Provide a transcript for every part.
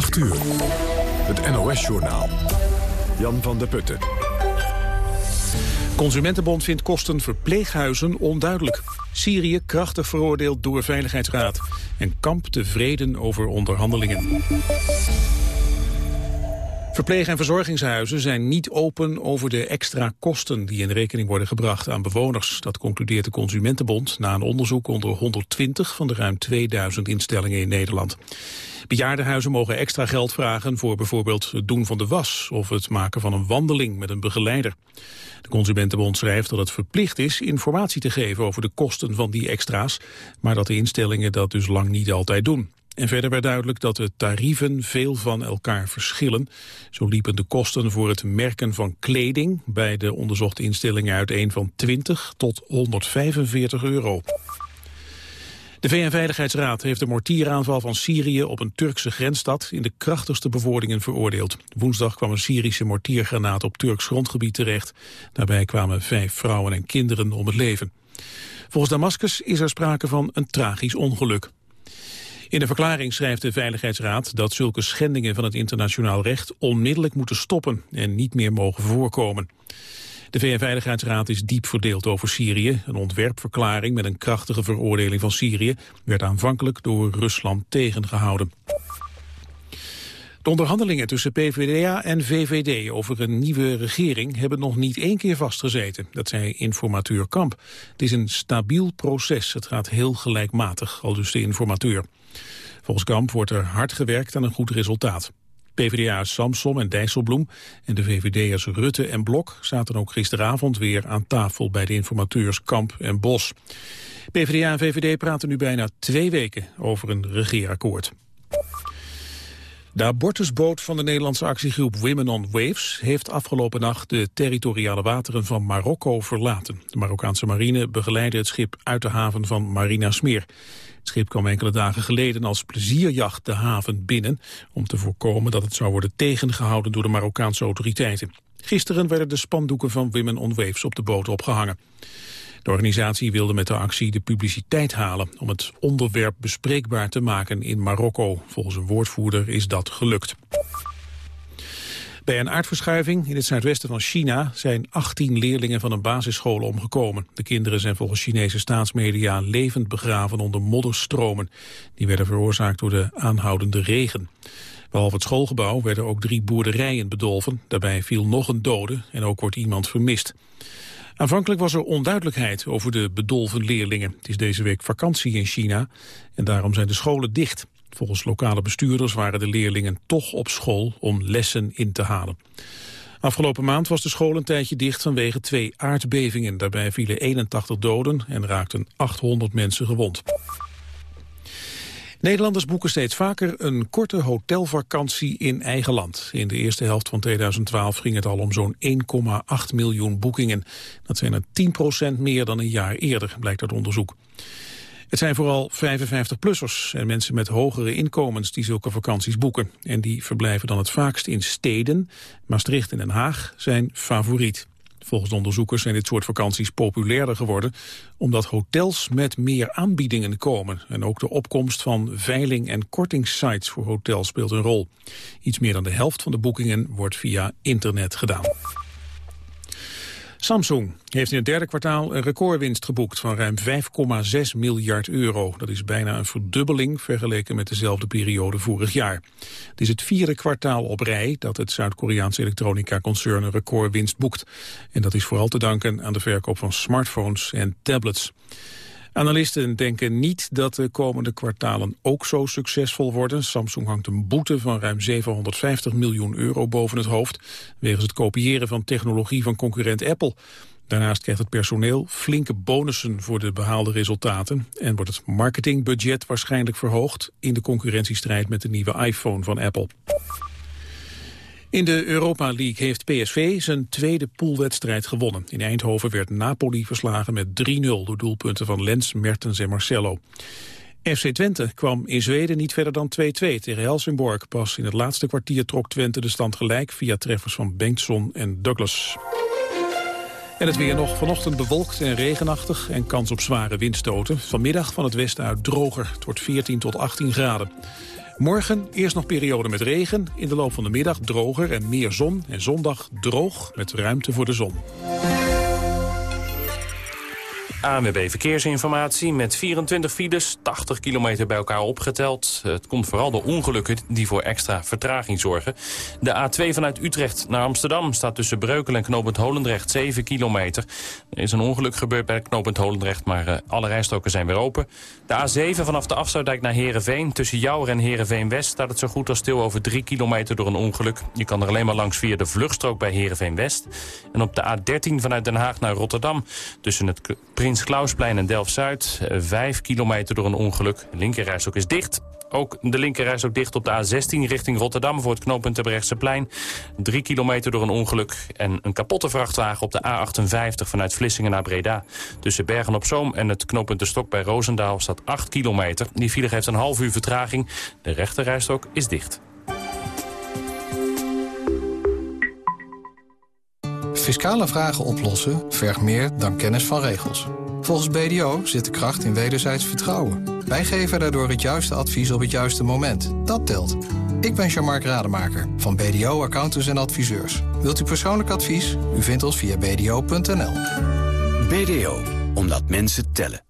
8 uur. Het NOS-journaal. Jan van der Putten. Consumentenbond vindt kosten verpleeghuizen onduidelijk. Syrië krachtig veroordeeld door Veiligheidsraad. En kamp tevreden over onderhandelingen. Verpleeg- en verzorgingshuizen zijn niet open over de extra kosten die in rekening worden gebracht aan bewoners. Dat concludeert de Consumentenbond na een onderzoek onder 120 van de ruim 2000 instellingen in Nederland. Bejaardenhuizen mogen extra geld vragen voor bijvoorbeeld het doen van de was of het maken van een wandeling met een begeleider. De Consumentenbond schrijft dat het verplicht is informatie te geven over de kosten van die extra's, maar dat de instellingen dat dus lang niet altijd doen. En verder werd duidelijk dat de tarieven veel van elkaar verschillen. Zo liepen de kosten voor het merken van kleding bij de onderzochte instellingen uiteen van 20 tot 145 euro. De VN-veiligheidsraad heeft de mortieraanval van Syrië op een Turkse grensstad in de krachtigste bewoordingen veroordeeld. Woensdag kwam een Syrische mortiergranaat op Turks grondgebied terecht. Daarbij kwamen vijf vrouwen en kinderen om het leven. Volgens Damascus is er sprake van een tragisch ongeluk. In de verklaring schrijft de Veiligheidsraad dat zulke schendingen van het internationaal recht onmiddellijk moeten stoppen en niet meer mogen voorkomen. De VN-veiligheidsraad is diep verdeeld over Syrië. Een ontwerpverklaring met een krachtige veroordeling van Syrië werd aanvankelijk door Rusland tegengehouden. De onderhandelingen tussen PvdA en VVD over een nieuwe regering hebben nog niet één keer vastgezeten. Dat zei informateur Kamp. Het is een stabiel proces. Het gaat heel gelijkmatig, al dus de informateur. Volgens Kamp wordt er hard gewerkt aan een goed resultaat. PvdA's Samsom en Dijsselbloem en de VVD'ers Rutte en Blok zaten ook gisteravond weer aan tafel bij de informateurs Kamp en Bos. PvdA en VVD praten nu bijna twee weken over een regeerakkoord. De abortusboot van de Nederlandse actiegroep Women on Waves heeft afgelopen nacht de territoriale wateren van Marokko verlaten. De Marokkaanse marine begeleidde het schip uit de haven van Marina Smeer. Het schip kwam enkele dagen geleden als plezierjacht de haven binnen... om te voorkomen dat het zou worden tegengehouden door de Marokkaanse autoriteiten. Gisteren werden de spandoeken van Women on Waves op de boot opgehangen. De organisatie wilde met de actie de publiciteit halen om het onderwerp bespreekbaar te maken in Marokko. Volgens een woordvoerder is dat gelukt. Bij een aardverschuiving in het zuidwesten van China zijn 18 leerlingen van een basisschool omgekomen. De kinderen zijn volgens Chinese staatsmedia levend begraven onder modderstromen. Die werden veroorzaakt door de aanhoudende regen. Behalve het schoolgebouw werden ook drie boerderijen bedolven. Daarbij viel nog een dode en ook wordt iemand vermist. Aanvankelijk was er onduidelijkheid over de bedolven leerlingen. Het is deze week vakantie in China en daarom zijn de scholen dicht. Volgens lokale bestuurders waren de leerlingen toch op school om lessen in te halen. Afgelopen maand was de school een tijdje dicht vanwege twee aardbevingen. Daarbij vielen 81 doden en raakten 800 mensen gewond. Nederlanders boeken steeds vaker een korte hotelvakantie in eigen land. In de eerste helft van 2012 ging het al om zo'n 1,8 miljoen boekingen. Dat zijn er 10% meer dan een jaar eerder, blijkt uit onderzoek. Het zijn vooral 55-plussers en mensen met hogere inkomens die zulke vakanties boeken. En die verblijven dan het vaakst in steden. Maastricht en Den Haag zijn favoriet. Volgens de onderzoekers zijn dit soort vakanties populairder geworden... omdat hotels met meer aanbiedingen komen. En ook de opkomst van veiling- en kortingssites voor hotels speelt een rol. Iets meer dan de helft van de boekingen wordt via internet gedaan. Samsung heeft in het derde kwartaal een recordwinst geboekt van ruim 5,6 miljard euro. Dat is bijna een verdubbeling vergeleken met dezelfde periode vorig jaar. Het is het vierde kwartaal op rij dat het Zuid-Koreaanse elektronica-concern een recordwinst boekt. En dat is vooral te danken aan de verkoop van smartphones en tablets. Analisten denken niet dat de komende kwartalen ook zo succesvol worden. Samsung hangt een boete van ruim 750 miljoen euro boven het hoofd... wegens het kopiëren van technologie van concurrent Apple. Daarnaast krijgt het personeel flinke bonussen voor de behaalde resultaten... en wordt het marketingbudget waarschijnlijk verhoogd... in de concurrentiestrijd met de nieuwe iPhone van Apple. In de Europa League heeft PSV zijn tweede poolwedstrijd gewonnen. In Eindhoven werd Napoli verslagen met 3-0 door doelpunten van Lens, Mertens en Marcelo. FC Twente kwam in Zweden niet verder dan 2-2 tegen Helsingborg. Pas in het laatste kwartier trok Twente de stand gelijk via treffers van Bengtson en Douglas. En het weer nog vanochtend bewolkt en regenachtig en kans op zware windstoten. Vanmiddag van het westen uit droger. Wordt 14 tot 18 graden. Morgen eerst nog periode met regen. In de loop van de middag droger en meer zon. En zondag droog met ruimte voor de zon. ANWB Verkeersinformatie met 24 files, 80 kilometer bij elkaar opgeteld. Het komt vooral door ongelukken die voor extra vertraging zorgen. De A2 vanuit Utrecht naar Amsterdam staat tussen Breukelen en Knopend Holendrecht 7 kilometer. Er is een ongeluk gebeurd bij Knopend Holendrecht, maar uh, alle rijstroken zijn weer open. De A7 vanaf de afsluitdijk naar Heerenveen. Tussen Jouwer en Heerenveen-West staat het zo goed als stil over 3 kilometer door een ongeluk. Je kan er alleen maar langs via de vluchtstrook bij Heerenveen-West. En op de A13 vanuit Den Haag naar Rotterdam tussen het Prins Klausplein en Delft-Zuid. Vijf kilometer door een ongeluk. De linkerrijstok is dicht. Ook de linkerreis ook dicht op de A16 richting Rotterdam... voor het knooppunt plein. Drie kilometer door een ongeluk en een kapotte vrachtwagen op de A58... vanuit Vlissingen naar Breda. Tussen Bergen-op-Zoom en het knooppunt de Stok bij Roosendaal staat 8 kilometer. Die file heeft een half uur vertraging. De rechterrijstok is dicht. Fiscale vragen oplossen vergt meer dan kennis van regels. Volgens BDO zit de kracht in wederzijds vertrouwen. Wij geven daardoor het juiste advies op het juiste moment. Dat telt. Ik ben Jean-Marc Rademaker van BDO Accountants en Adviseurs. Wilt u persoonlijk advies? U vindt ons via bdo.nl. BDO, omdat mensen tellen.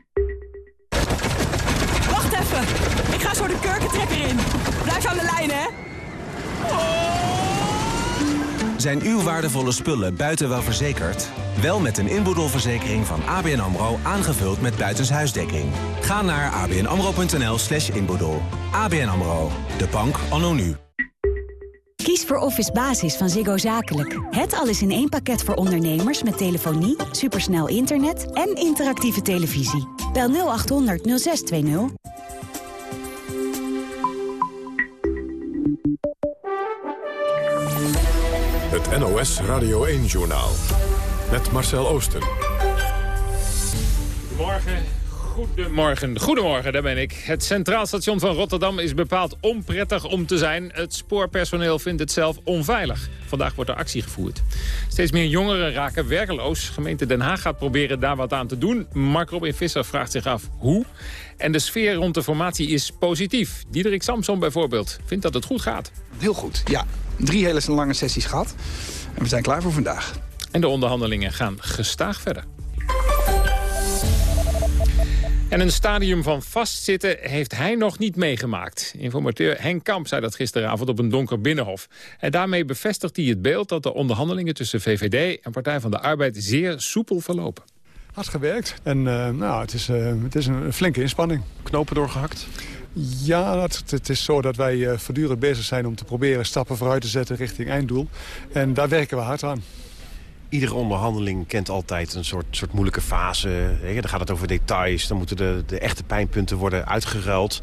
Zijn uw waardevolle spullen buiten wel verzekerd? Wel met een inboedelverzekering van ABN AMRO aangevuld met buitenshuisdekking. Ga naar abnamro.nl slash inboedel. ABN AMRO, de bank anno nu. Kies voor Office Basis van Ziggo Zakelijk. Het alles in één pakket voor ondernemers met telefonie, supersnel internet en interactieve televisie. Bel 0800 0620. NOS Radio 1-journaal. Met Marcel Oosten. Goedemorgen. Goedemorgen, goedemorgen, daar ben ik. Het Centraal Station van Rotterdam is bepaald onprettig om te zijn. Het spoorpersoneel vindt het zelf onveilig. Vandaag wordt er actie gevoerd. Steeds meer jongeren raken werkeloos. Gemeente Den Haag gaat proberen daar wat aan te doen. Mark Robin Visser vraagt zich af hoe. En de sfeer rond de formatie is positief. Diederik Samson bijvoorbeeld vindt dat het goed gaat. Heel goed, ja. Drie hele lange sessies gehad. En we zijn klaar voor vandaag. En de onderhandelingen gaan gestaag verder. En een stadium van vastzitten heeft hij nog niet meegemaakt. Informateur Henk Kamp zei dat gisteravond op een donker binnenhof. En daarmee bevestigt hij het beeld dat de onderhandelingen tussen VVD en Partij van de Arbeid zeer soepel verlopen. Hard gewerkt en uh, nou, het, is, uh, het is een flinke inspanning. Knopen doorgehakt? Ja, het, het, is zo dat wij uh, voortdurend bezig zijn om te proberen stappen vooruit te zetten richting einddoel. En daar werken we hard aan iedere onderhandeling kent altijd een soort, soort moeilijke fase. Dan gaat het over details, dan moeten de, de echte pijnpunten worden uitgeruild.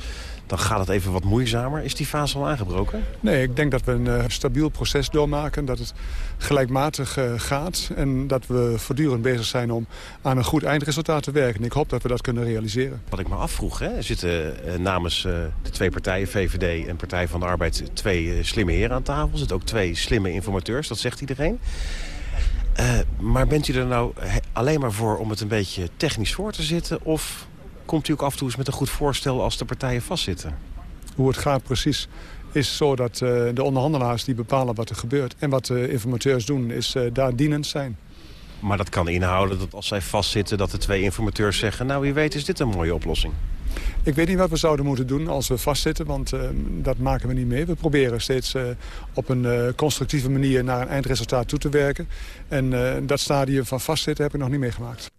Dan gaat het even wat moeizamer. Is die fase al aangebroken? Nee, ik denk dat we een uh, stabiel proces doormaken. Dat het gelijkmatig uh, gaat. En dat we voortdurend bezig zijn om aan een goed eindresultaat te werken. En ik hoop dat we dat kunnen realiseren. Wat ik me afvroeg, hè, zitten uh, namens de twee partijen, VVD en Partij van de Arbeid... twee slimme heren aan tafel. Er zitten ook twee slimme informateurs, dat zegt iedereen. Maar bent u er nou alleen maar voor om het een beetje technisch voor te zitten? Of komt u ook af en toe eens met een goed voorstel als de partijen vastzitten? Hoe het gaat precies is zo dat uh, de onderhandelaars die bepalen wat er gebeurt. En wat de informateurs doen is uh, daar dienend zijn. Maar dat kan inhouden dat als zij vastzitten dat de twee informateurs zeggen... nou wie weet is dit een mooie oplossing. Ik weet niet wat we zouden moeten doen als we vastzitten, want uh, dat maken we niet mee. We proberen steeds uh, op een uh, constructieve manier naar een eindresultaat toe te werken. En dat stadium van vastzitten heb ik nog niet meegemaakt.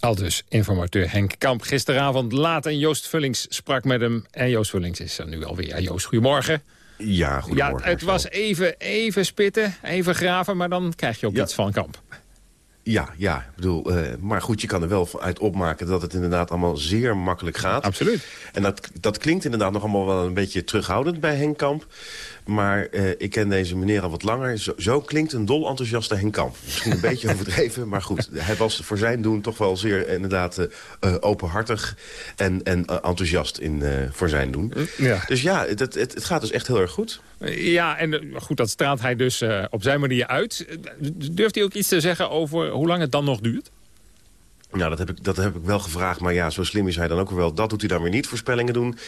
Al dus informateur Henk Kamp. Gisteravond laat en Joost Vullings sprak met hem. En Joost Vullings is er nu alweer. Joost, goedemorgen. Ja, goedemorgen. Ja, het was even, even spitten, even graven, maar dan krijg je ook iets van Kamp. Ja, ja. Ik bedoel, uh, maar goed, je kan er wel uit opmaken dat het inderdaad allemaal zeer makkelijk gaat. Absoluut. En dat, dat klinkt inderdaad nog allemaal wel een beetje terughoudend bij Henk Kamp. Maar uh, ik ken deze meneer al wat langer. Zo, zo klinkt een dol enthousiaste Henk Kamp. Misschien een beetje overdreven, maar goed. Hij was voor zijn doen toch wel zeer inderdaad uh, openhartig en, en enthousiast in, voor zijn doen. Ja. Dus ja, het, het, het gaat dus echt heel erg goed. Ja, en goed, dat straalt hij dus uh, op zijn manier uit. Durft hij ook iets te zeggen over hoe lang het dan nog duurt? Nou, dat heb, ik, dat heb ik wel gevraagd. Maar ja, zo slim is hij dan ook wel. Dat doet hij dan weer niet, voorspellingen doen.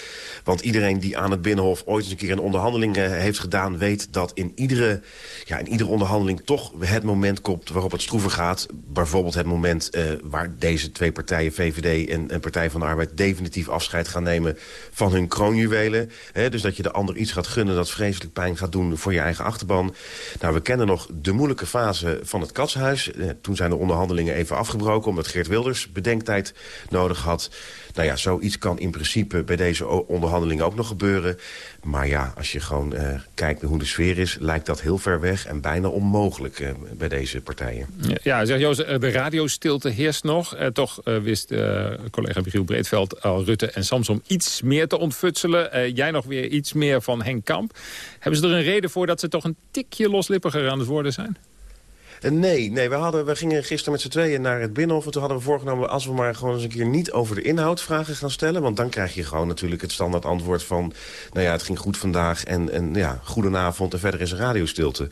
Want iedereen die aan het Binnenhof ooit eens een keer een onderhandeling uh, heeft gedaan... weet dat in iedere, ja, in iedere onderhandeling toch het moment komt waarop het stroever gaat. Bijvoorbeeld het moment uh, waar deze twee partijen, VVD en, Partij van de Arbeid... definitief afscheid gaan nemen van hun kroonjuwelen. Dus dat je de ander iets gaat gunnen dat vreselijk pijn gaat doen voor je eigen achterban. Nou, we kennen nog de moeilijke fase van het katshuis. Uh, toen zijn de onderhandelingen even afgebroken... omdat Geert Wilders bedenktijd nodig had. Nou ja, zoiets kan in principe bij deze onderhandelingen ook nog gebeuren. Maar ja, als je gewoon uh, kijkt hoe de sfeer is... lijkt dat heel ver weg en bijna onmogelijk uh, bij deze partijen. Ja, zeg Joost, de radiostilte heerst nog. Uh, toch wist collega Michiel Breedveld al Rutte en Samsom iets meer te ontfutselen. jij nog weer iets meer van Henk Kamp. Hebben ze er een reden voor dat ze toch een tikje loslippiger aan het worden zijn? Nee, nee we, hadden, we gingen gisteren met z'n tweeën naar het Binnenhof. En toen hadden we voorgenomen, als we maar gewoon eens een keer niet over de inhoud vragen gaan stellen. Want dan krijg je gewoon natuurlijk het standaard antwoord van... nou ja, het ging goed vandaag en, en ja, goedenavond en verder is een radiostilte.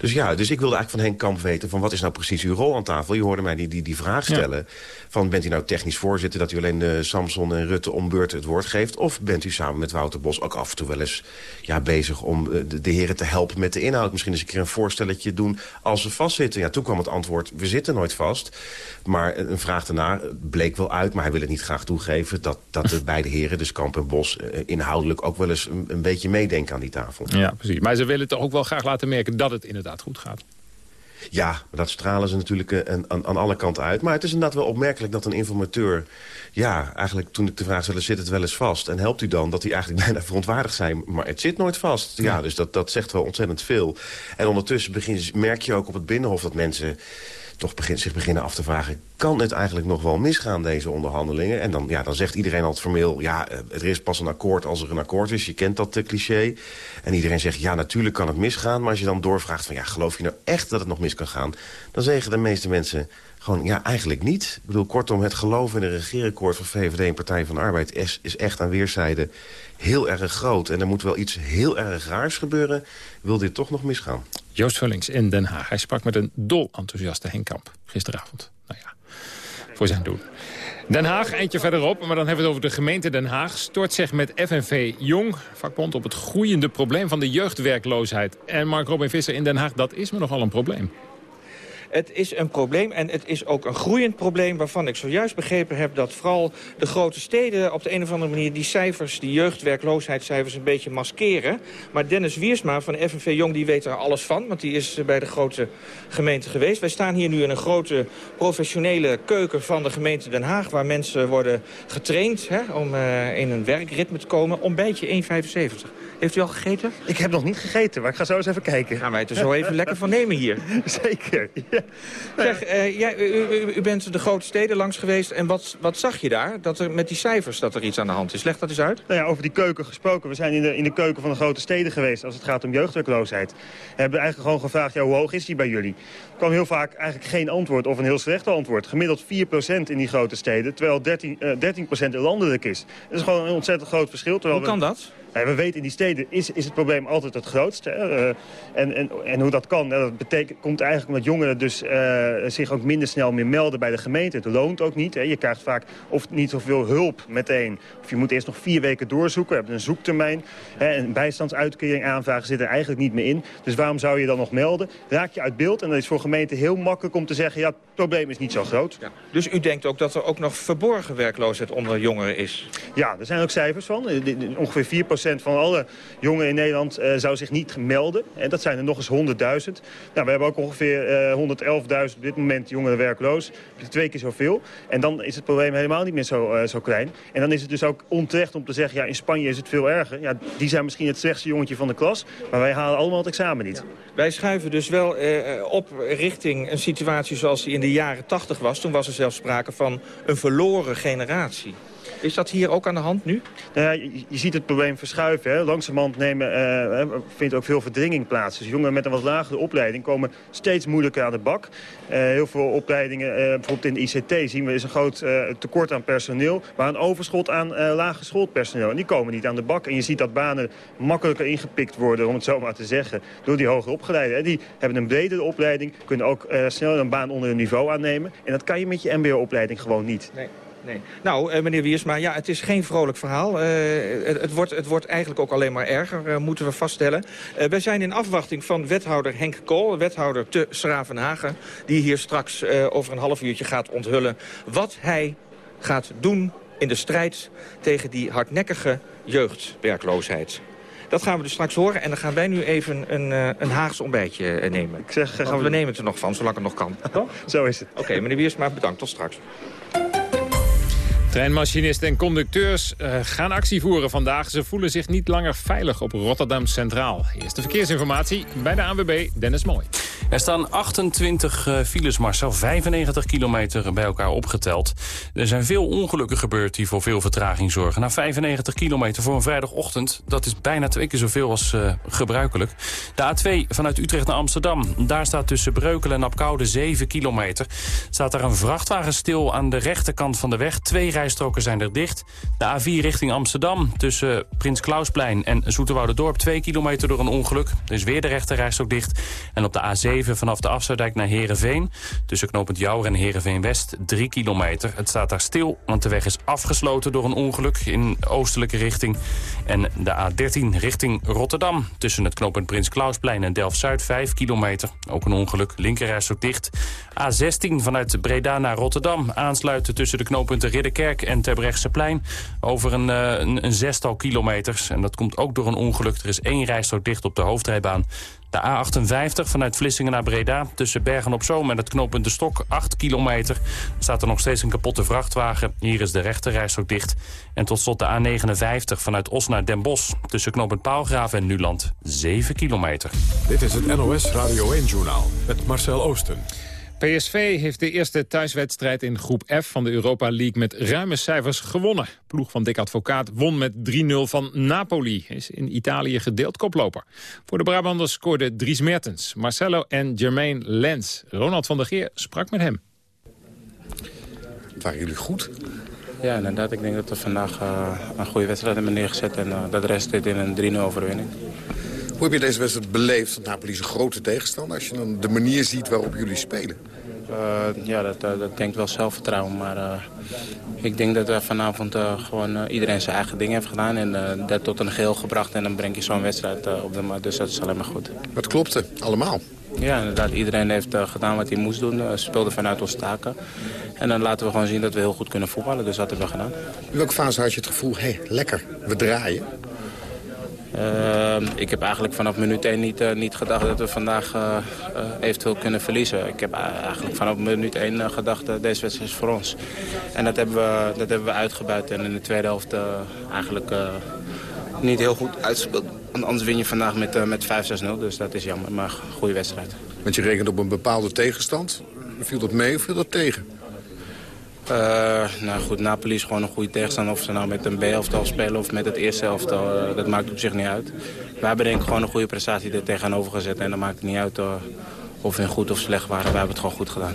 Dus ja, dus ik wilde eigenlijk van Henk Kamp weten... van wat is nou precies uw rol aan tafel? Je hoorde mij die, die, die vraag stellen. Ja. Van bent u nou technisch voorzitter... dat u alleen uh, Samson en Rutte om beurt het woord geeft? Of bent u samen met Wouter Bos ook af en toe wel eens ja, bezig... om uh, de, de, heren te helpen met de inhoud? Misschien eens een keer een voorstelletje doen als ze vastzitten. Ja, toen kwam het antwoord, we zitten nooit vast. Maar een vraag daarna bleek wel uit... maar hij wil het niet graag toegeven... dat, dat de beide heren, dus Kamp en Bos... Uh, inhoudelijk ook wel eens een, een beetje meedenken aan die tafel. Ja, precies. Maar ze willen toch ook wel graag laten merken dat het inderdaad goed gaat. Ja, dat stralen ze natuurlijk aan, aan, aan, alle kanten uit. Maar het is inderdaad wel opmerkelijk dat een informateur... ja, eigenlijk toen ik de vraag stelde, zit het wel eens vast? En helpt u dan dat hij eigenlijk bijna verontwaardigd zijn? Maar het zit nooit vast. Ja, ja dus dat, dat zegt wel ontzettend veel. En ondertussen begin, merk je ook op het Binnenhof dat mensen toch begin, zich beginnen af te vragen... kan het eigenlijk nog wel misgaan, deze onderhandelingen? En dan, ja, dan zegt iedereen altijd formeel... ja, er is pas een akkoord als er een akkoord is. Je kent dat uh, cliché. En iedereen zegt, ja, natuurlijk kan het misgaan. Maar als je dan doorvraagt van, ja, geloof je nou echt dat het nog mis kan gaan? Dan zeggen de meeste mensen... Gewoon, ja, eigenlijk niet. Ik bedoel, kortom, het geloof in een regeerakkoord van VVD en Partij van de Arbeid... is, is echt aan weerszijden heel erg groot. En er moet wel iets heel erg raars gebeuren... wil dit toch nog misgaan. Joost Vullings in Den Haag. Hij sprak met een dol enthousiaste Henk Kamp gisteravond. Nou ja, voor zijn doen. Den Haag, eentje verderop, maar dan hebben we het over de gemeente Den Haag... stort zich met FNV Jong, vakbond, op het groeiende probleem van de jeugdwerkloosheid. En Mark Robin Visser in Den Haag, dat is me nogal een probleem. Het is een probleem en het is ook een groeiend probleem... waarvan ik zojuist begrepen heb dat vooral de grote steden... op de een of andere manier die cijfers, die jeugdwerkloosheidscijfers... een beetje maskeren. Maar Dennis Wiersma van FNV Jong die weet er alles van... want die is bij de grote gemeente geweest. Wij staan hier nu in een grote professionele keuken van de gemeente Den Haag... waar mensen worden getraind hè, om uh, in een werkritme te komen. Ontbijtje 1,75. Heeft u al gegeten? Ik heb nog niet gegeten, maar ik ga zo eens even kijken. Gaan wij het er zo even lekker van nemen hier. Zeker, ja. Zeg, uh, jij, u, u, u, bent de grote steden langs geweest en wat, wat zag je daar? Dat er met die cijfers dat er iets aan de hand is. Leg dat eens uit. Nou ja, over die keuken gesproken. We zijn in de, in de keuken van de grote steden geweest als het gaat om jeugdwerkloosheid. We hebben eigenlijk gewoon gevraagd, ja, hoe hoog is die bij jullie? Er kwam heel vaak eigenlijk geen antwoord of een heel slecht antwoord. Gemiddeld 4% in die grote steden, terwijl 13, uh, 13% landelijk is. Dat is gewoon een ontzettend groot verschil. Hoe kan dat? We weten in die steden is, is het probleem altijd het grootste. Uh, en, en, en hoe dat kan, dat betekent, komt eigenlijk omdat jongeren dus, uh, zich ook minder snel meer melden bij de gemeente. Het loont ook niet. Hè? Je krijgt vaak of niet zoveel hulp meteen. Of je moet eerst nog vier weken doorzoeken. We hebben een zoektermijn. Hè? Een bijstandsuitkering aanvragen zit er eigenlijk niet meer in. Dus waarom zou je dan nog melden? Raak je uit beeld en dat is voor gemeenten heel makkelijk om te zeggen... ja, het probleem is niet zo groot. Ja. Dus u denkt ook dat er ook nog verborgen werkloosheid onder jongeren is? Ja, er zijn ook cijfers van. Ongeveer 4% van alle jongeren in Nederland uh, zou zich niet melden. En dat zijn er nog eens 100.000. Nou, we hebben ook ongeveer uh, 111.000 op dit moment jongeren werkloos. Twee keer zoveel. En dan is het probleem helemaal niet meer zo, uh, zo klein. En dan is het dus ook onterecht om te zeggen... ja, in Spanje is het veel erger. Ja, die zijn misschien het slechtste jongetje van de klas. Maar wij halen allemaal het examen niet. Wij schuiven dus wel op richting een situatie zoals die in de jaren 80 was. Toen was er zelfs sprake van een verloren generatie. Is dat hier ook aan de hand nu? Nou ja, je, je, ziet het probleem verschuiven. Hè. Langzamerhand nemen, uh, vindt ook veel verdringing plaats. Dus jongeren met een wat lagere opleiding komen steeds moeilijker aan de bak. Uh, heel veel opleidingen, uh, bijvoorbeeld in de ICT, zien we is een groot tekort aan personeel. Maar een overschot aan lage schoolpersoneel. En die komen niet aan de bak. En je ziet dat banen makkelijker ingepikt worden, om het zo maar te zeggen, door die hoger opgeleiden. Die hebben een bredere opleiding, kunnen ook sneller een baan onder hun niveau aannemen. En dat kan je met je mbo-opleiding gewoon niet. Nee. Nee. Nou, uh, meneer Wiersma, ja, het is geen vrolijk verhaal. Uh, het, het, wordt, het wordt eigenlijk ook alleen maar erger, uh, moeten we vaststellen. wij zijn in afwachting van wethouder Henk Kool, wethouder te Schravenhagen... die hier straks over een half uurtje gaat onthullen wat hij gaat doen in de strijd tegen die hardnekkige jeugdwerkloosheid. Dat gaan we dus straks horen. En dan gaan wij nu even een, een Haagse ontbijtje nemen. Ik zeg, gaan we... we nemen het er nog van, zolang het nog kan. Zo is het. Oké, okay, meneer Wiersma, bedankt. Tot straks. Treinmachinisten en conducteurs uh, gaan actie voeren vandaag. Ze voelen zich niet langer veilig op Rotterdam Centraal. Eerste verkeersinformatie bij de ANWB, Dennis Mooi. Er staan 28 uh, files, Marcel, 95 kilometer bij elkaar opgeteld. Er zijn veel ongelukken gebeurd die voor veel vertraging zorgen. Na 95 kilometer voor een vrijdagochtend, dat is bijna twee keer zoveel als uh, gebruikelijk. De A2 vanuit Utrecht naar Amsterdam. Daar staat tussen Breukelen en Apkoude 7 kilometer. Staat daar een vrachtwagen stil aan de rechterkant van de weg. Twee rijstroken zijn er dicht. De A4 richting Amsterdam tussen Prins Klausplein en Dorp 2 kilometer door een ongeluk. Is weer de rechterrijstrook dicht. En op de A7 vanaf de Afsluitdijk naar Heerenveen... tussen knooppunt Jouwer en Heerenveen-West 3 kilometer. Het staat daar stil, want de weg is afgesloten door een ongeluk... in oostelijke richting. En de A13 richting Rotterdam tussen het knooppunt Prins Klausplein en Delft-Zuid 5 kilometer. Ook een ongeluk, linkerrijstrook dicht. A16 vanuit Breda naar Rotterdam aansluiten tussen de knooppunten Ridderkerk en Terbrechtseplein over een, uh, een, een, zestal kilometers. En dat komt ook door een ongeluk. Er is één rijstrook dicht op de hoofdrijbaan. De A58 vanuit Vlissingen naar Breda tussen Bergen-op-Zoom en het knooppunt De Stok, 8 kilometer. staat er nog steeds een kapotte vrachtwagen. Hier is de rechterrijstrook dicht. En tot slot de A59 vanuit Os naar Den Bosch tussen knooppunt Paalgraven en Nuland, 7 kilometer. Dit is het NOS Radio 1-journaal met Marcel Oosten. PSV heeft de eerste thuiswedstrijd in groep F van de Europa League met ruime cijfers gewonnen. Ploeg van Dick Advocaat won met 3-0 van Napoli. Is in Italië gedeeld koploper. Voor de Brabanders scoorden Dries Mertens, Marcelo en Jermaine Lens. Ronald van der Geer sprak met hem. Waren jullie goed? Ja, inderdaad. Ik denk dat we vandaag uh, een goede wedstrijd hebben neergezet. En uh, dat rest in een 3-0 overwinning. Hoe heb je deze wedstrijd beleefd? Want Napoli is een grote tegenstander. Als je dan de manier ziet waarop jullie spelen. Uh, ja, dat, uh, dat denkt wel zelfvertrouwen. Maar uh, ik denk dat er vanavond gewoon iedereen zijn eigen ding heeft gedaan. En dat tot een geheel gebracht. En dan breng je zo'n wedstrijd op de mat. Dus dat is alleen maar goed. Het klopte, allemaal. Ja, inderdaad. Iedereen heeft gedaan wat hij moest doen. speelde vanuit ons taken. En dan laten we gewoon zien dat we heel goed kunnen voetballen. Dus dat hebben we gedaan. In welke fase had je het gevoel, hé, hey, lekker, we draaien? Uh, ik heb eigenlijk vanaf minuut 1 niet, uh, niet gedacht dat we vandaag uh, eventueel kunnen verliezen. Ik heb eigenlijk vanaf minuut 1 gedacht dat deze wedstrijd is voor ons. En dat hebben we, dat hebben we uitgebuit en in de tweede helft eigenlijk niet heel goed uitgespeeld. Anders win je vandaag met, met 5-6-0, dus dat is jammer. Maar goede wedstrijd. Want je rekent op een bepaalde tegenstand. Viel dat mee of viel dat tegen? Uh, nou goed, Napoli is gewoon een goede tegenstander. Of ze nou met een B-elftal spelen of met het eerste elftal, uh, dat maakt op zich niet uit. We hebben denk ik gewoon een goede prestatie er tegenover gezet. En dan maakt het niet uit uh, of we goed of slecht waren. We hebben het gewoon goed gedaan.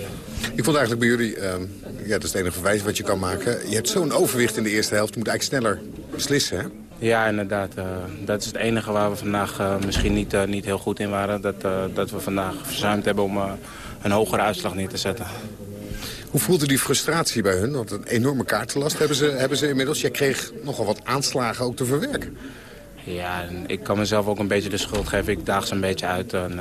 Ik vond eigenlijk bij jullie, ehm, ja, dat is het enige verwijs wat je kan maken. Je hebt zo'n overwicht in de eerste helft. Je moet eigenlijk sneller beslissen, hè? Ja, inderdaad. Uh, dat is het enige waar we vandaag misschien niet, niet heel goed in waren. Dat, dat we vandaag verzuimd hebben om een hogere uitslag neer te zetten. Hoe voelde die frustratie bij hun? Want een enorme kaartenlast hebben ze, hebben ze inmiddels. Jij kreeg nogal wat aanslagen ook te verwerken. Ja, en ik kan mezelf ook een beetje de schuld geven. Ik daag ze een beetje uit. En,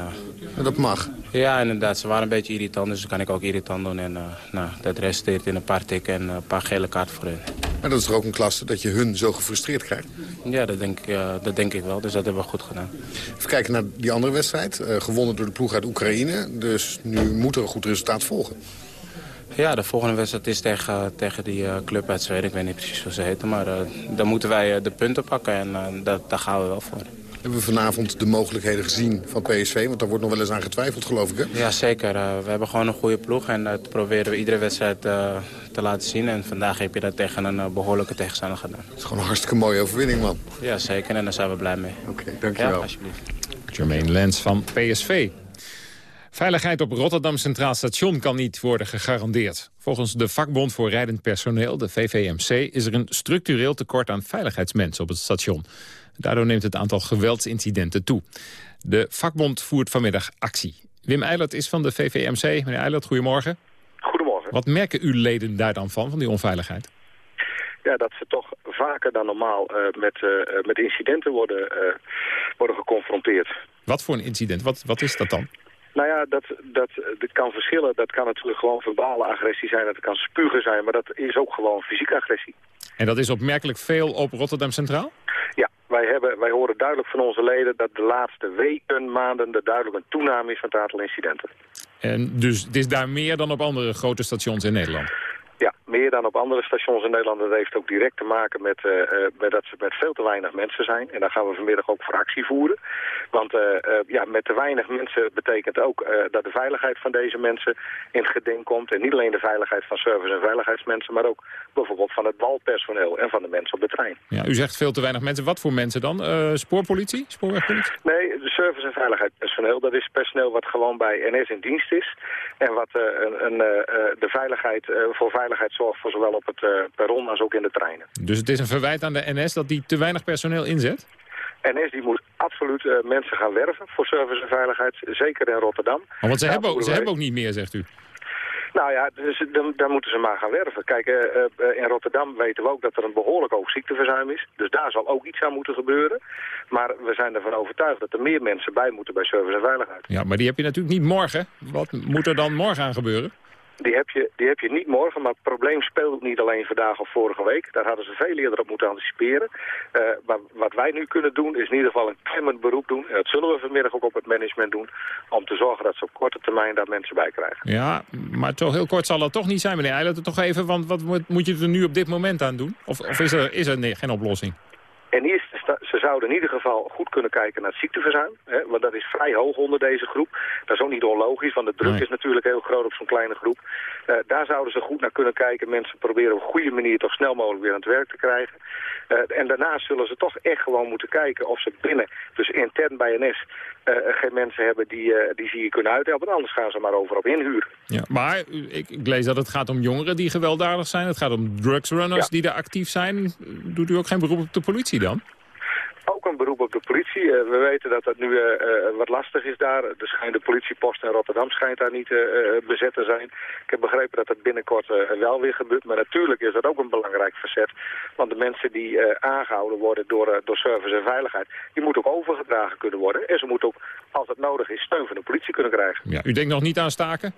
en dat mag? Ja, inderdaad. Ze waren een beetje irritant, dus dan kan ik ook irritant doen. En nou, dat resulteert in een paar tikken en een paar gele kaarten voor hun. Maar dat is toch ook een klasse dat je hun zo gefrustreerd krijgt? Ja, dat denk, ik, dat denk ik wel. Dus dat hebben we goed gedaan. Even kijken naar die andere wedstrijd. Uh, gewonnen door de ploeg uit Oekraïne. Dus nu moet er een goed resultaat volgen. Ja, de volgende wedstrijd is tegen, tegen die uh, club uit Zweden. Ik weet niet precies hoe ze heten. Maar uh, dan moeten wij de punten pakken en dat, daar gaan we wel voor. Hebben we vanavond de mogelijkheden gezien van PSV? Want daar wordt nog wel eens aan getwijfeld, geloof ik, hè? Ja, zeker. we hebben gewoon een goede ploeg. En dat proberen we iedere wedstrijd te laten zien. En vandaag heb je dat tegen een behoorlijke tegenstander gedaan. Het is gewoon een hartstikke mooie overwinning, man. Ja, zeker. En daar zijn we blij mee. Oké, okay, dankjewel. Ja, alsjeblieft. Jermaine Lens van PSV. Veiligheid op Rotterdam Centraal Station kan niet worden gegarandeerd. Volgens de vakbond voor rijdend personeel, de VVMC... is er een structureel tekort aan veiligheidsmensen op het station. Daardoor neemt het aantal geweldsincidenten toe. De vakbond voert vanmiddag actie. Wim Eilert is van de VVMC. Meneer Eilert, goedemorgen. Goedemorgen. Wat merken uw leden daar dan van, van die onveiligheid? Ja, dat ze toch vaker dan normaal uh, met, uh, met incidenten worden, uh, worden geconfronteerd. Wat voor een incident? Wat, wat is dat dan? Nou ja, dat, dat, dat kan verschillen. Dat kan natuurlijk gewoon verbale agressie zijn. Dat kan spugen zijn. Maar dat is ook gewoon fysieke agressie. En dat is opmerkelijk veel op Rotterdam Centraal? Ja, wij, hebben, wij horen duidelijk van onze leden dat de laatste weken, maanden... er duidelijk een toename is van het aantal incidenten. En dus het is daar meer dan op andere grote stations in Nederland? Ja, meer dan op andere stations in Nederland. Dat heeft ook direct te maken met, uh, met dat ze met veel te weinig mensen zijn. En daar gaan we vanmiddag ook voor actie voeren. Want uh, ja, met te weinig mensen betekent ook dat de veiligheid van deze mensen in het geding komt. En niet alleen de veiligheid van service- en veiligheidsmensen, maar ook bijvoorbeeld van het balpersoneel en van de mensen op de trein. Ja, u zegt veel te weinig mensen. Wat voor mensen dan? spoorpolitie? Spoorwegpolitie? Nee, de service- en veiligheidspersoneel. Dat is personeel wat gewoon bij NS in dienst is. En wat een, een, de veiligheid voor veiligheid zorgt voor zowel op het perron als ook in de treinen. Dus het is een verwijt aan de NS dat die te weinig personeel inzet? NS die moet absoluut mensen gaan werven voor service en veiligheid, zeker in Rotterdam. Oh, want ze, hebben ook, ze hebben ook niet meer, zegt u? Nou ja, dus, dan, moeten ze maar gaan werven. Kijk, uh, uh, in Rotterdam weten we ook dat er een behoorlijk hoog ziekteverzuim is. Dus daar zal ook iets aan moeten gebeuren. Maar we zijn ervan overtuigd dat er meer mensen bij moeten bij service en veiligheid. Ja, maar die heb je natuurlijk niet morgen. Wat moet er dan morgen aan gebeuren? Die heb, je, die heb je niet morgen, maar het probleem speelt niet alleen vandaag of vorige week. Daar hadden ze veel eerder op moeten anticiperen. Uh, maar wat wij nu kunnen doen is in ieder geval een klemmend beroep doen. En dat zullen we vanmiddag ook op het management doen. Om te zorgen dat ze op korte termijn daar mensen bij krijgen. Ja, maar zo heel kort zal dat toch niet zijn, meneer Eilert. Toch even, want wat moet je er nu op dit moment aan doen? Of, of is er, is er nee, geen oplossing? En ze zouden in ieder geval goed kunnen kijken naar het ziekteverzuim. Hè, want dat is vrij hoog onder deze groep. Dat is ook niet onlogisch, want de druk is natuurlijk heel groot op zo'n kleine groep. Uh, daar zouden ze goed naar kunnen kijken. Mensen proberen op een goede manier toch snel mogelijk weer aan het werk te krijgen. Uh, en daarnaast zullen ze toch echt gewoon moeten kijken of ze binnen, dus intern bij NS, uh, geen mensen hebben die, die ze hier kunnen uithelpen. Anders gaan ze maar over op inhuur. Ja, maar ik, ik, lees dat het gaat om jongeren die gewelddadig zijn. Het gaat om drugsrunners ja. die daar actief zijn. Doet u ook geen beroep op de politie dan? Een beroep op de politie. Uh, we weten dat dat nu uh, uh, wat lastig is daar. De, schijn, de politiepost in Rotterdam schijnt daar niet bezet te zijn. Ik heb begrepen dat dat binnenkort wel weer gebeurt. Maar natuurlijk is dat ook een belangrijk facet. Want de mensen die aangehouden worden door, door service en veiligheid... die moeten ook overgedragen kunnen worden. En ze moeten ook, als het nodig is, steun van de politie kunnen krijgen. Ja, u denkt nog niet aan staken?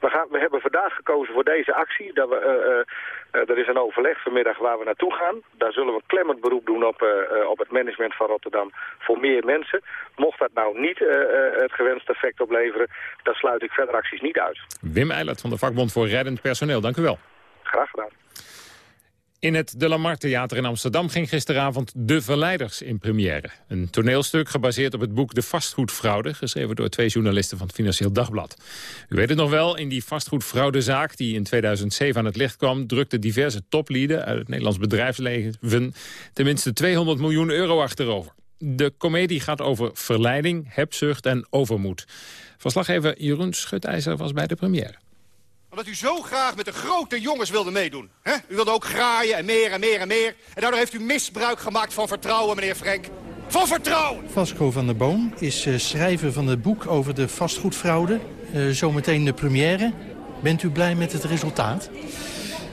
We, gaan, we hebben vandaag gekozen voor deze actie. Dat we, uh, uh, er is een overleg vanmiddag waar we naartoe gaan. Daar zullen we een klemmend beroep doen op, op het management van Rotterdam voor meer mensen. Mocht dat nou niet het gewenste effect opleveren, dan sluit ik verder acties niet uit. Wim Eilert van de vakbond voor Reddend Personeel, dank u wel. Graag gedaan. In het De Lamar Theater in Amsterdam ging gisteravond De Verleiders in première. Een toneelstuk gebaseerd op het boek De Vastgoedfraude... geschreven door twee journalisten van het Financieel Dagblad. U weet het nog wel, in die vastgoedfraudezaak die in 2007 aan het licht kwam... drukten diverse toplieden uit het Nederlands bedrijfsleven... tenminste 200 miljoen euro achterover. De komedie gaat over verleiding, hebzucht en overmoed. Verslaggever Jeroen Schutijzer was bij de première. Omdat u zo graag met de grote jongens wilde meedoen. Hè? U wilde ook graaien en meer en meer en meer. En daardoor heeft u misbruik gemaakt van vertrouwen, meneer Frank. Van vertrouwen! Vasco van der Boom is uh, schrijver van het boek over de vastgoedfraude. Uh, zometeen de première. Bent u blij met het resultaat?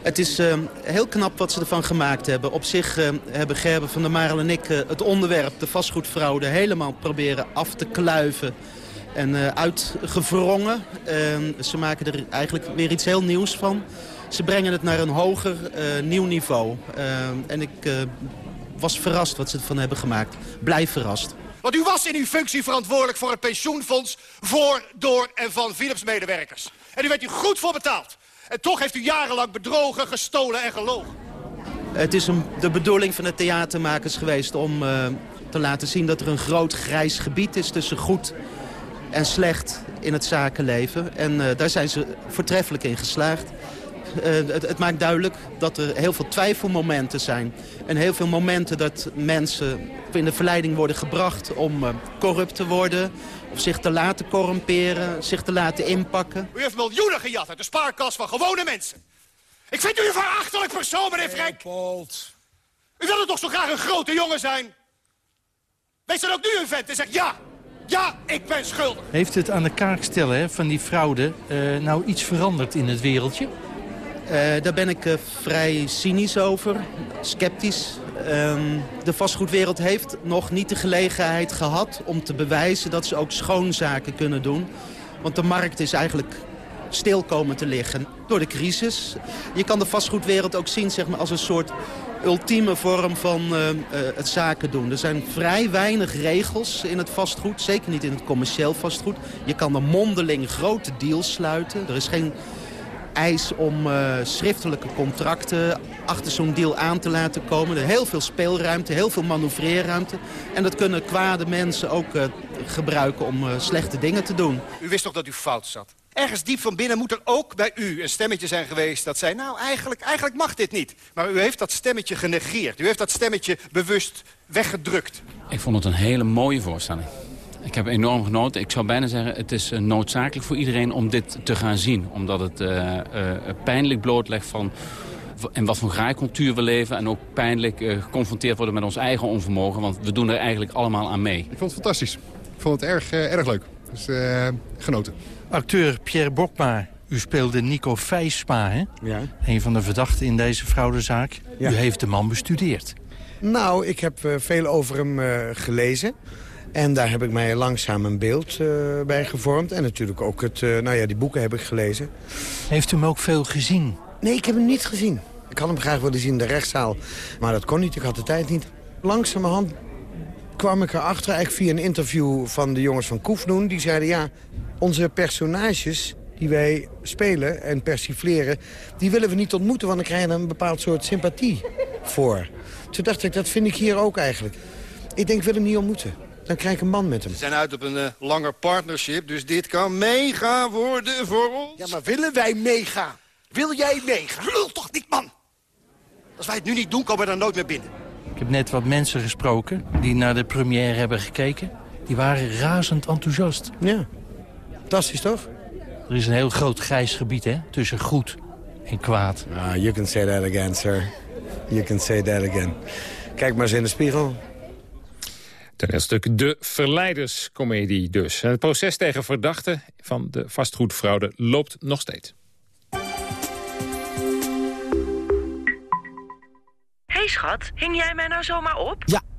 Het is uh, heel knap wat ze ervan gemaakt hebben. Op zich uh, hebben Gerben van der Marel en ik uh, het onderwerp, de vastgoedfraude, helemaal proberen af te kluiven en uitgevrongen. ze maken er eigenlijk weer iets heel nieuws van. Ze brengen het naar een hoger, nieuw niveau. en ik was verrast wat ze ervan hebben gemaakt. Blijf verrast. Want u was in uw functie verantwoordelijk voor het pensioenfonds... voor, door en van Philips-medewerkers. En u werd u goed voor betaald. En toch heeft u jarenlang bedrogen, gestolen en gelogen. Het is een, de bedoeling van de theatermakers geweest om uh, te laten zien... dat er een groot grijs gebied is tussen goed en slecht in het zakenleven. En uh, daar zijn ze voortreffelijk in geslaagd. Uh, het, het, maakt duidelijk dat er heel veel twijfelmomenten zijn. En heel veel momenten dat mensen in de verleiding worden gebracht om uh, corrupt te worden... of zich te laten corrumperen, zich te laten inpakken. U heeft miljoenen gejat uit de spaarkas van gewone mensen. Ik vind u een verachtelijk persoon, meneer Frank. U wilde toch zo graag een grote jongen zijn? Wees dan ook nu een vent en zeg ja, ja, ik ben schuldig. Heeft het aan de kaak stellen van die fraude uh, nou iets veranderd in het wereldje? Uh, daar ben ik uh, vrij cynisch over, sceptisch. Uh, de vastgoedwereld heeft nog niet de gelegenheid gehad om te bewijzen dat ze ook schoonzaken kunnen doen. Want de markt is eigenlijk stil komen te liggen door de crisis. Je kan de vastgoedwereld ook zien zeg maar, als een soort ultieme vorm van uh, het zaken doen. Er zijn vrij weinig regels in het vastgoed, zeker niet in het commercieel vastgoed. Je kan er mondeling grote deals sluiten. Er is geen eis om uh, schriftelijke contracten achter zo'n deal aan te laten komen. Er is heel veel speelruimte, heel veel manoeuvreerruimte. En dat kunnen kwade mensen ook gebruiken om slechte dingen te doen. U wist toch dat u fout zat? Ergens diep van binnen moet er ook bij u een stemmetje zijn geweest... dat zei, nou, eigenlijk, eigenlijk mag dit niet. Maar u heeft dat stemmetje genegeerd. U heeft dat stemmetje bewust weggedrukt. Ik vond het een hele mooie voorstelling. Ik heb enorm genoten. Ik zou bijna zeggen, het is noodzakelijk voor iedereen om dit te gaan zien. Omdat het uh, uh, pijnlijk blootlegt van in wat voor graaicultuur we leven... en ook pijnlijk uh, geconfronteerd worden met ons eigen onvermogen. Want we doen er eigenlijk allemaal aan mee. Ik vond het fantastisch. Ik vond het erg, erg leuk. Dus genoten. Acteur Pierre Bokma, u speelde Nico Vijsma, hè? Ja. Een van de verdachten in deze fraudezaak. Ja. U heeft de man bestudeerd. Nou, ik heb veel over hem gelezen... En daar heb ik mij langzaam een beeld uh, bij gevormd. En natuurlijk ook het, nou ja, die boeken heb ik gelezen. Heeft u hem ook veel gezien? Nee, ik heb hem niet gezien. Ik had hem graag willen zien in de rechtszaal. Maar dat kon niet, ik had de tijd niet. Langzamerhand kwam ik erachter, eigenlijk via een interview van de jongens van Koefnoen. Die zeiden, ja, onze personages die wij spelen en persifleren... die willen we niet ontmoeten, want dan krijg je een bepaald soort sympathie voor. Toen dacht ik, dat vind ik hier ook eigenlijk. Ik denk, ik wil hem niet ontmoeten dan krijg ik een man met hem. We zijn uit op een uh, langer partnership, dus dit kan mega worden voor ons. Ja, maar willen wij meegaan? Wil jij meegaan? Lul toch niet, man! Als wij het nu niet doen, komen we er nooit meer binnen. Ik heb net wat mensen gesproken die naar de première hebben gekeken. Die waren razend enthousiast. Ja, fantastisch toch? Er is een heel groot grijs gebied, hè, tussen goed en kwaad. Ah, you can say that again, sir. You can say that again. Kijk maar eens in de spiegel. stuk De Verleiderscomedie dus. Het proces tegen verdachten van de vastgoedfraude loopt nog steeds. Hey schat, hing jij mij nou zomaar op? Ja,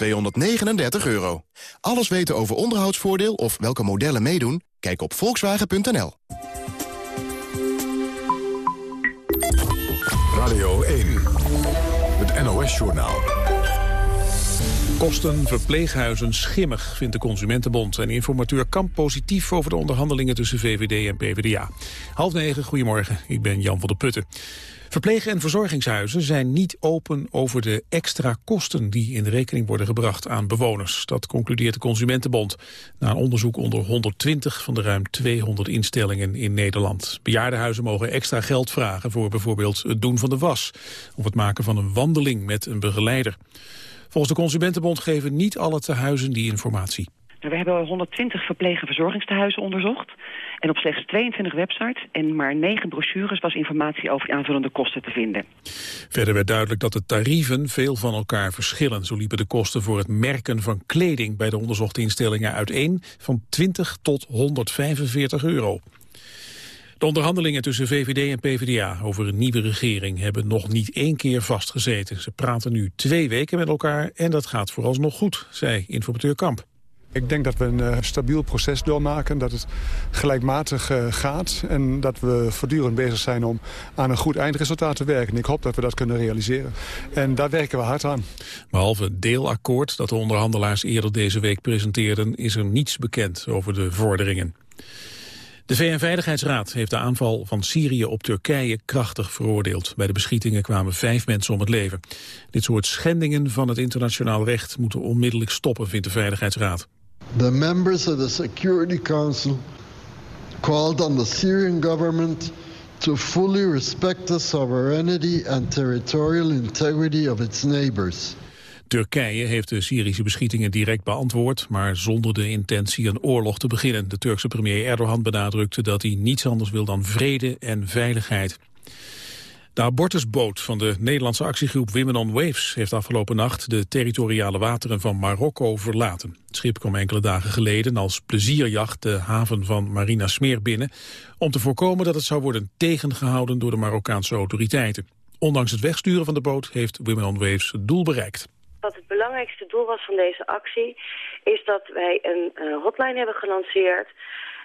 239 euro. Alles weten over onderhoudsvoordeel of welke modellen meedoen? Kijk op volkswagen.nl. Radio 1, het NOS-journaal. Kosten verpleeghuizen schimmig, vindt de Consumentenbond. En informateur Kamp positief over de onderhandelingen tussen VVD en PvdA. Half negen, goedemorgen, ik ben Jan van der Putten. Verpleeg- en verzorgingshuizen zijn niet open over de extra kosten die in rekening worden gebracht aan bewoners. Dat concludeert de Consumentenbond na een onderzoek onder 120 van de ruim 200 instellingen in Nederland. Bejaardenhuizen mogen extra geld vragen voor bijvoorbeeld het doen van de was of het maken van een wandeling met een begeleider. Volgens de Consumentenbond geven niet alle tehuizen die informatie. We hebben 120 verpleeg- en verzorgingstehuizen onderzocht. En op slechts 22 websites en maar 9 brochures was informatie over aanvullende kosten te vinden. Verder werd duidelijk dat de tarieven veel van elkaar verschillen. Zo liepen de kosten voor het merken van kleding bij de onderzochte instellingen uiteen van 20 tot 145 euro. De onderhandelingen tussen VVD en PvdA over een nieuwe regering hebben nog niet één keer vastgezeten. Ze praten nu twee weken met elkaar en dat gaat vooralsnog goed, zei informateur Kamp. Ik denk dat we een uh, stabiel proces doormaken, dat het gelijkmatig uh, gaat... en dat we voortdurend bezig zijn om aan een goed eindresultaat te werken. Ik hoop dat we dat kunnen realiseren. En daar werken we hard aan. Behalve het deelakkoord dat de onderhandelaars eerder deze week presenteerden... is er niets bekend over de vorderingen. De VN-veiligheidsraad heeft de aanval van Syrië op Turkije krachtig veroordeeld. Bij de beschietingen kwamen vijf mensen om het leven. Dit soort schendingen van het internationaal recht moeten onmiddellijk stoppen, vindt de Veiligheidsraad. The members of the Security Council called on the Syrian government to fully respect the sovereignty and territorial integrity of its neighbors. Turkije heeft de Syrische beschietingen direct beantwoord, maar zonder de intentie een oorlog te beginnen. De Turkse premier Erdogan benadrukte dat hij niets anders wil dan vrede en veiligheid. De abortusboot van de Nederlandse actiegroep Women on Waves heeft afgelopen nacht de territoriale wateren van Marokko verlaten. Het schip kwam enkele dagen geleden als plezierjacht de haven van Marina Smeer binnen om te voorkomen dat het zou worden tegengehouden door de Marokkaanse autoriteiten. Ondanks het wegsturen van de boot heeft Women on Waves het doel bereikt. Wat het belangrijkste doel was van deze actie... is dat wij een uh, hotline hebben gelanceerd...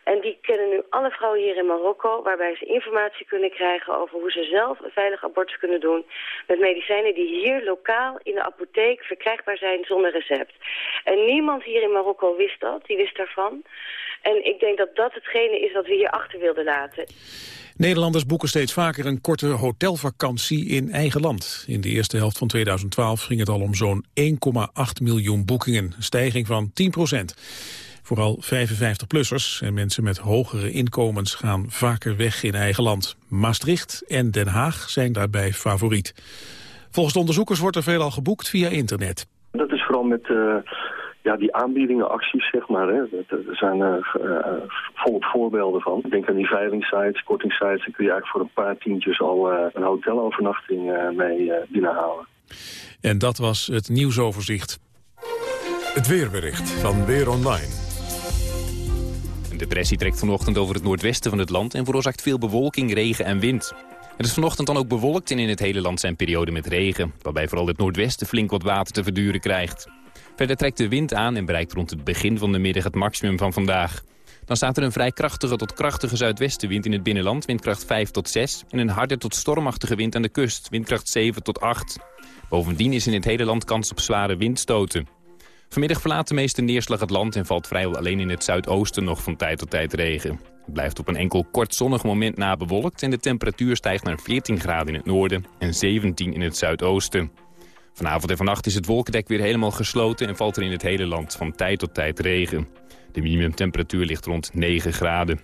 En die kennen nu alle vrouwen hier in Marokko... waarbij ze informatie kunnen krijgen over hoe ze zelf een veilig abortus kunnen doen... met medicijnen die hier lokaal in de apotheek verkrijgbaar zijn zonder recept. En niemand hier in Marokko wist dat, die wist daarvan. En ik denk dat dat hetgene is wat we hier achter wilden laten. Nederlanders boeken steeds vaker een korte hotelvakantie in eigen land. In de eerste helft van 2012 ging het al om zo'n 1,8 miljoen boekingen. Een stijging van 10 procent. Vooral 55-plussers en mensen met hogere inkomens gaan vaker weg in eigen land. Maastricht en Den Haag zijn daarbij favoriet. Volgens de onderzoekers wordt er veelal geboekt via internet. Dat is vooral met uh, ja, die aanbiedingenacties, zeg maar. Hè. Er zijn uh, uh, volop voorbeelden van. Denk aan die veilingsites, kortingsites. Daar kun je eigenlijk voor een paar tientjes al een hotelovernachting mee binnenhalen. En dat was het nieuwsoverzicht. Het weerbericht van Weer Online. Een depressie trekt vanochtend over het noordwesten van het land... en veroorzaakt veel bewolking, regen en wind. Het is vanochtend dan ook bewolkt en in het hele land zijn perioden met regen... waarbij vooral het noordwesten flink wat water te verduren krijgt. Verder trekt de wind aan en bereikt rond het begin van de middag het maximum van vandaag. Dan staat er een vrij krachtige tot krachtige zuidwestenwind in het binnenland, windkracht 5 tot 6... en een harde tot stormachtige wind aan de kust, windkracht 7 tot 8. Bovendien is in het hele land kans op zware windstoten. Vanmiddag verlaat de meeste neerslag het land en valt vrijwel alleen in het zuidoosten nog van tijd tot tijd regen. Het blijft op een enkel kort zonnig moment na bewolkt en de temperatuur stijgt naar 14 graden in het noorden en 17 in het zuidoosten. Vanavond en vannacht is het wolkendek weer helemaal gesloten en valt er in het hele land van tijd tot tijd regen. De minimumtemperatuur ligt rond 9 graden.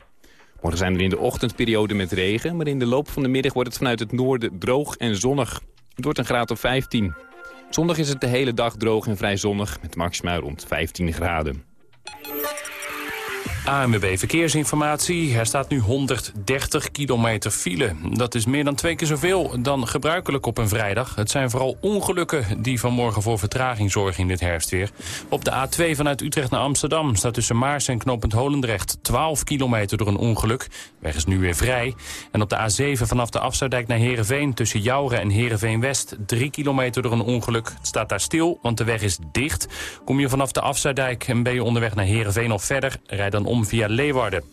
Morgen zijn er in de ochtendperiode met regen, maar in de loop van de middag wordt het vanuit het noorden droog en zonnig. Het wordt een graad of 15. Zondag is het de hele dag droog en vrij zonnig met maximaal rond 15 graden. ANWB Verkeersinformatie. Er staat nu 130 kilometer file. Dat is meer dan twee keer zoveel dan gebruikelijk op een vrijdag. Het zijn vooral ongelukken die vanmorgen voor vertraging zorgen in dit herfstweer. Op de A2 vanuit Utrecht naar Amsterdam staat tussen Maars en knooppunt Holendrecht 12 kilometer door een ongeluk. weg is nu weer vrij. En op de A7 vanaf de Afsluitdijk naar Heerenveen tussen Jouren en Heerenveen-West 3 kilometer door een ongeluk. Het staat daar stil, want de weg is dicht. Kom je vanaf de Afsluitdijk en ben je onderweg naar Heerenveen of verder, rijd dan om via Leeuwarden.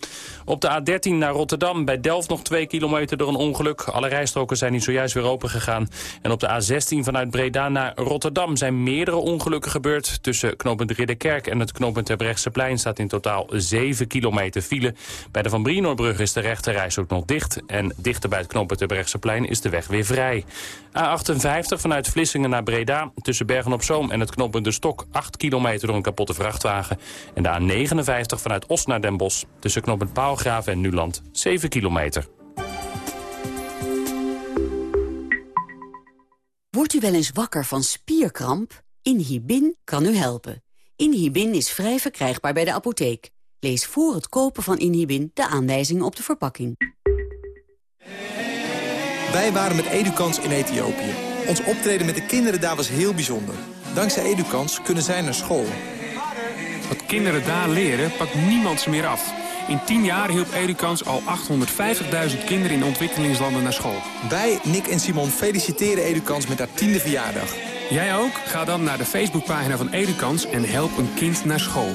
Op de A13 naar Rotterdam, bij Delft nog 2 kilometer door een ongeluk. Alle rijstroken zijn hier zojuist weer open gegaan. En op de A16 vanuit Breda naar Rotterdam zijn meerdere ongelukken gebeurd. Tussen knooppunt Ridderkerk en het knooppunt Terbrechtseplein staat in totaal 7 kilometer file. Bij de Van Brienoordbrug is de rechterreis ook nog dicht. En dichter bij het knooppunt Terbrechtseplein is de weg weer vrij. A58 vanuit Vlissingen naar Breda. Tussen Bergen-op-Zoom en het knooppunt De Stok 8 kilometer door een kapotte vrachtwagen. En de A59 vanuit Os naar Den Bosch. Tussen knooppunt Paalgraven en Nuland 7 kilometer. Wordt u wel eens wakker van spierkramp? Inhibin kan u helpen. Inhibin is vrij verkrijgbaar bij de apotheek. Lees voor het kopen van Inhibin de aanwijzingen op de verpakking. Wij waren met Edukans in Ethiopië. Ons optreden met de kinderen daar was heel bijzonder. Dankzij Edukans kunnen zij naar school. Kinderen daar leren, pakt niemand ze meer af. In 10 jaar hielp Edukans al 850.000 kinderen in ontwikkelingslanden naar school. Wij, Nick en Simon, feliciteren Edukans met haar tiende verjaardag. Jij ook? Ga dan naar de Facebookpagina van Edukans en help een kind naar school.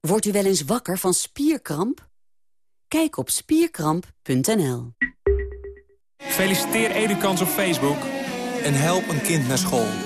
Wordt u wel eens wakker van spierkramp? Kijk op spierkramp.nl. Feliciteer Edukans op Facebook. En help een kind naar school.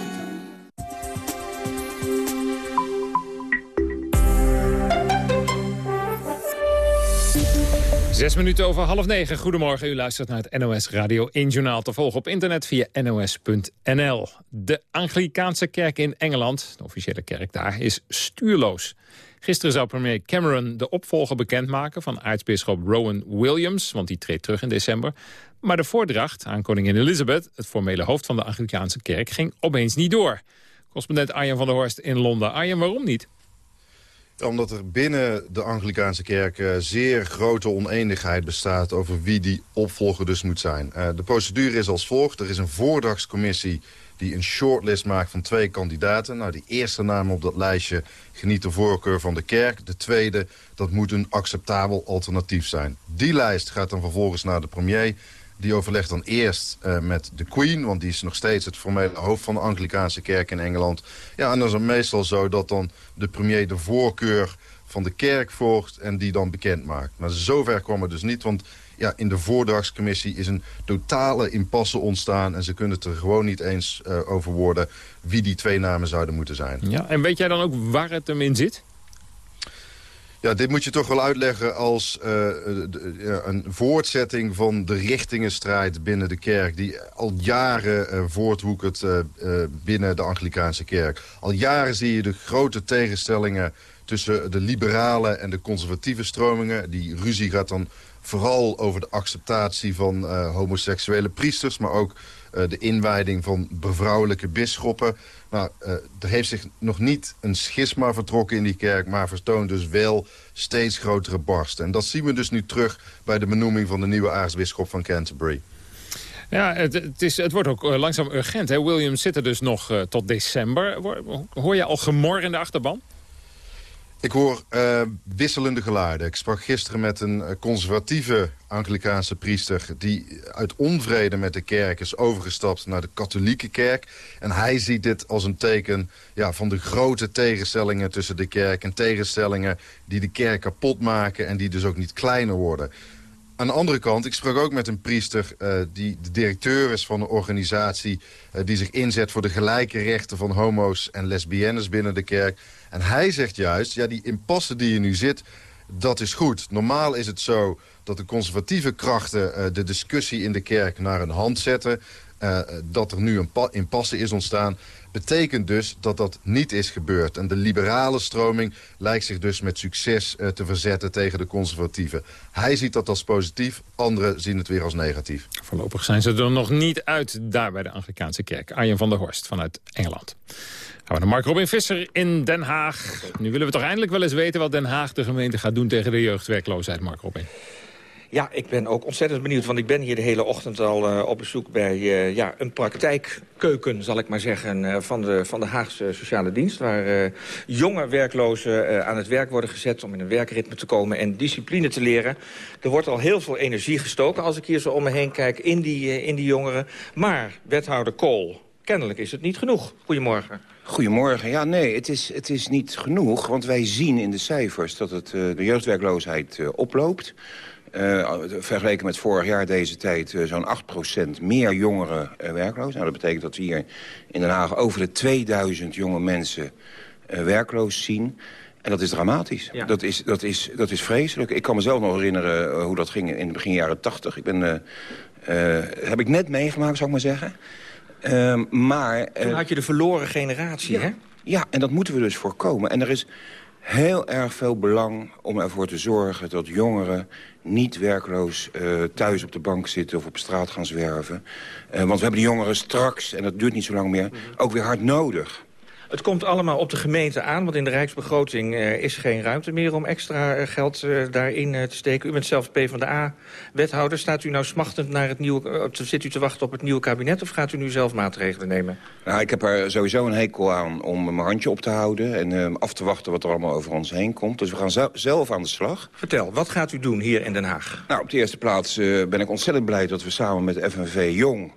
Zes minuten over half negen. Goedemorgen, u luistert naar het NOS Radio 1 Journaal te volgen op internet via nos.nl. De Anglikaanse kerk in Engeland, de officiële kerk daar, is stuurloos. Gisteren zou premier Cameron de opvolger bekendmaken van aartsbisschop Rowan Williams, want die treedt terug in december. Maar de voordracht aan koningin Elizabeth, het formele hoofd van de Anglikaanse kerk, ging opeens niet door. Correspondent Arjen van der Horst in Londen. Arjen, waarom niet? Omdat er binnen de Anglikaanse kerk uh, zeer grote oneenigheid bestaat... over wie die opvolger dus moet zijn. Uh, de procedure is als volgt. Er is een voordrachtscommissie die een shortlist maakt van twee kandidaten. Nou, die eerste naam op dat lijstje geniet de voorkeur van de kerk. De tweede, dat moet een acceptabel alternatief zijn. Die lijst gaat dan vervolgens naar de premier... Die overlegt dan eerst uh, met de Queen, want die is nog steeds het formele hoofd van de Anglikaanse kerk in Engeland. Ja, en dan is het meestal zo dat dan de premier de voorkeur van de kerk volgt en die dan bekend maakt. Maar zover kwam het dus niet, want ja, in de voordragscommissie is een totale impasse ontstaan... en ze kunnen het er gewoon niet eens uh, over worden wie die twee namen zouden moeten zijn. Ja, en weet jij dan ook waar het hem in zit? Ja, dit moet je toch wel uitleggen als ja, een voortzetting van de richtingenstrijd binnen de kerk... die al jaren uh, voortwoekert uh, binnen de Anglikaanse kerk. Al jaren zie je de grote tegenstellingen tussen de liberale en de conservatieve stromingen. Die ruzie gaat dan vooral over de acceptatie van homoseksuele priesters... maar ook de inwijding van bevrouwelijke bisschoppen... Nou, er heeft zich nog niet een schisma vertrokken in die kerk... maar vertoont dus wel steeds grotere barsten. En dat zien we dus nu terug bij de benoeming van de nieuwe aartsbisschop van Canterbury. Ja, het, is, het wordt ook uh, langzaam urgent. Hè? William zit er dus nog tot december. Hoor je al gemor in de achterban? Ik hoor uh, wisselende geluiden. Ik sprak gisteren met een conservatieve Anglikaanse priester... die uit onvrede met de kerk is overgestapt naar de katholieke kerk. En hij ziet dit als een teken ja, van de grote tegenstellingen tussen de kerk... en tegenstellingen die de kerk kapot maken en die dus ook niet kleiner worden. Aan de andere kant, ik sprak ook met een priester... Uh, die de directeur is van een organisatie... Die zich inzet voor de gelijke rechten van homo's en lesbiennes binnen de kerk. En hij zegt juist, ja, die impasse die je nu zit, dat is goed. Normaal is het zo dat de conservatieve krachten uh, de discussie in de kerk naar een hand zetten. uh, dat er nu een impasse is ontstaan... betekent dus dat dat niet is gebeurd. En de liberale stroming lijkt zich dus met succes uh, te verzetten tegen de conservatieven. Hij ziet dat als positief, anderen zien het weer als negatief. Voorlopig zijn ze er nog niet uit daar bij de Anglikaanse kerk. Arjen van der Horst vanuit Engeland. Gaan naar Mark Robin Visser in Den Haag. Nu willen we toch eindelijk wel eens weten wat Den Haag de gemeente gaat doen tegen de jeugdwerkloosheid, Mark Robin. Ja, ik ben ook ontzettend benieuwd, want ik ben hier de hele ochtend al uh, op bezoek bij uh, ja, een praktijkkeuken, zal ik maar zeggen, uh, van, de, van de Haagse Sociale Dienst. Waar jonge werklozen aan het werk worden gezet om in een werkritme te komen en discipline te leren. Er wordt al heel veel energie gestoken als ik hier zo om me heen kijk in die, in die jongeren. Maar, wethouder Kool, kennelijk is het niet genoeg. Goedemorgen. Goedemorgen. Ja, nee, het is, het is niet genoeg. Want wij zien in de cijfers dat het, de jeugdwerkloosheid oploopt. Uh, vergeleken met vorig jaar deze tijd zo'n 8% meer jongeren werkloos. Nou, dat betekent dat we hier in Den Haag over de 2000 jonge mensen werkloos zien. En dat is dramatisch. Ja. Dat, is, dat, is, dat is vreselijk. Ik kan mezelf nog herinneren hoe dat ging in de begin jaren 80. Ik ben, heb ik net meegemaakt, zou ik maar zeggen. Ehm, maar, Toen had je de verloren generatie, ja, hè? Ja, en dat moeten we dus voorkomen. En er is heel erg veel belang om ervoor te zorgen dat jongeren niet werkloos uh, thuis op de bank zitten of op straat gaan zwerven. Uh, want we hebben die jongeren straks, en dat duurt niet zo lang meer, ook weer hard nodig. Het komt allemaal op de gemeente aan, want in de Rijksbegroting uh, is geen ruimte meer om extra geld daarin te steken. U bent zelf PvdA-wethouder. Staat u nou smachtend naar het nieuwe, zit u te wachten op het nieuwe kabinet of gaat u nu zelf maatregelen nemen? Nou, ik heb er sowieso een hekel aan om mijn handje op te houden en af te wachten wat er allemaal over ons heen komt. Dus we gaan zelf aan de slag. Vertel, wat gaat u doen hier in Den Haag? Nou, op de eerste plaats ben ik ontzettend blij dat we samen met FNV Jong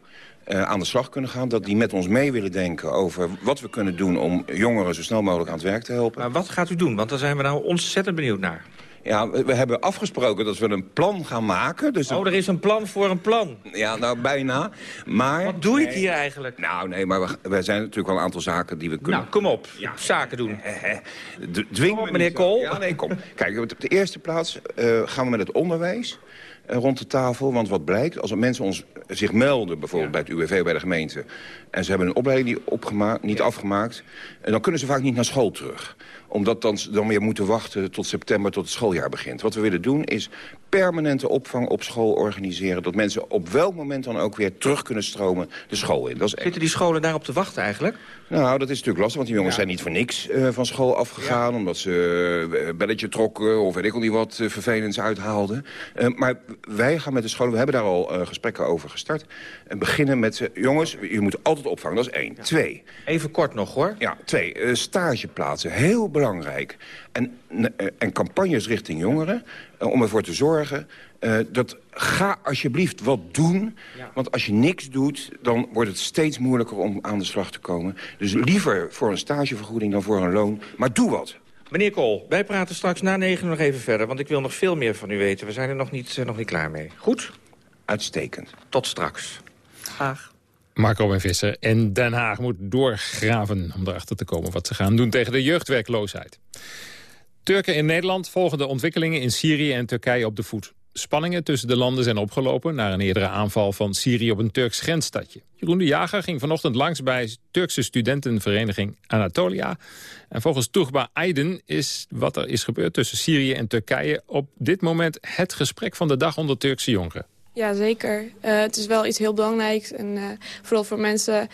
uh, aan de slag kunnen gaan. Dat die met ons mee willen denken over wat we kunnen doen... om jongeren zo snel mogelijk aan het werk te helpen. Maar wat gaat u doen? Want daar zijn we nou ontzettend benieuwd naar. Ja, we hebben afgesproken dat we een plan gaan maken. Dus oh, er is een plan voor een plan. Ja, nou, bijna. Maar... Wat doe ik hier eigenlijk? Nou, nee, maar we, we zijn natuurlijk wel een aantal zaken die we kunnen... Nou, kom op. Ja. Zaken doen. Dwing op, meneer Kool. Ja, nee, kom. Kijk, op de eerste plaats uh, gaan we met het onderwijs rond de tafel. Want wat blijkt, als mensen ons, zich melden... bijvoorbeeld ja. bij het UWV, bij de gemeente... en ze hebben een opleiding niet, opgemaakt, niet ja. afgemaakt... En dan kunnen ze vaak niet naar school terug omdat dan, dan weer moeten wachten tot september, tot het schooljaar begint. Wat we willen doen is permanente opvang op school organiseren. Dat mensen op welk moment dan ook weer terug kunnen stromen de school in. Dat is Zitten die scholen daarop te wachten eigenlijk? Nou, dat is natuurlijk lastig, want die jongens ja. zijn niet voor niks uh, van school afgegaan... Ja. omdat ze uh, belletje trokken of weet ik al niet wat uh, vervelends uithaalden. maar wij gaan met de scholen, we hebben daar al gesprekken over gestart... en beginnen met, jongens, je moet altijd opvangen, dat is één. Ja. Twee. Even kort nog, hoor. Ja, twee, stageplaatsen, heel belangrijk. En, en campagnes richting jongeren, om ervoor te zorgen... Uh, dat ga alsjeblieft wat doen. Ja. Want als je niks doet, dan wordt het steeds moeilijker om aan de slag te komen. Dus liever voor een stagevergoeding dan voor een loon. Maar doe wat. Meneer Kool, wij praten straks na negen nog even verder... want ik wil nog veel meer van u weten. We zijn er nog niet, uh, nog niet klaar mee. Goed? Uitstekend. Tot straks. Haag. Marco en Visser en Den Haag moet doorgraven om erachter te komen wat ze gaan doen tegen de jeugdwerkloosheid. Turken in Nederland volgen de ontwikkelingen in Syrië en Turkije op de voet. Spanningen tussen de landen zijn opgelopen... na een eerdere aanval van Syrië op een Turks grensstadje. Jeroen de Jager ging vanochtend langs bij Turkse studentenvereniging Anatolia. En volgens Toegba Aydin is wat er is gebeurd tussen Syrië en Turkije... op dit moment het gesprek van de dag onder Turkse jongeren. Ja, zeker. Uh, het is wel iets heel belangrijks. En uh, vooral voor mensen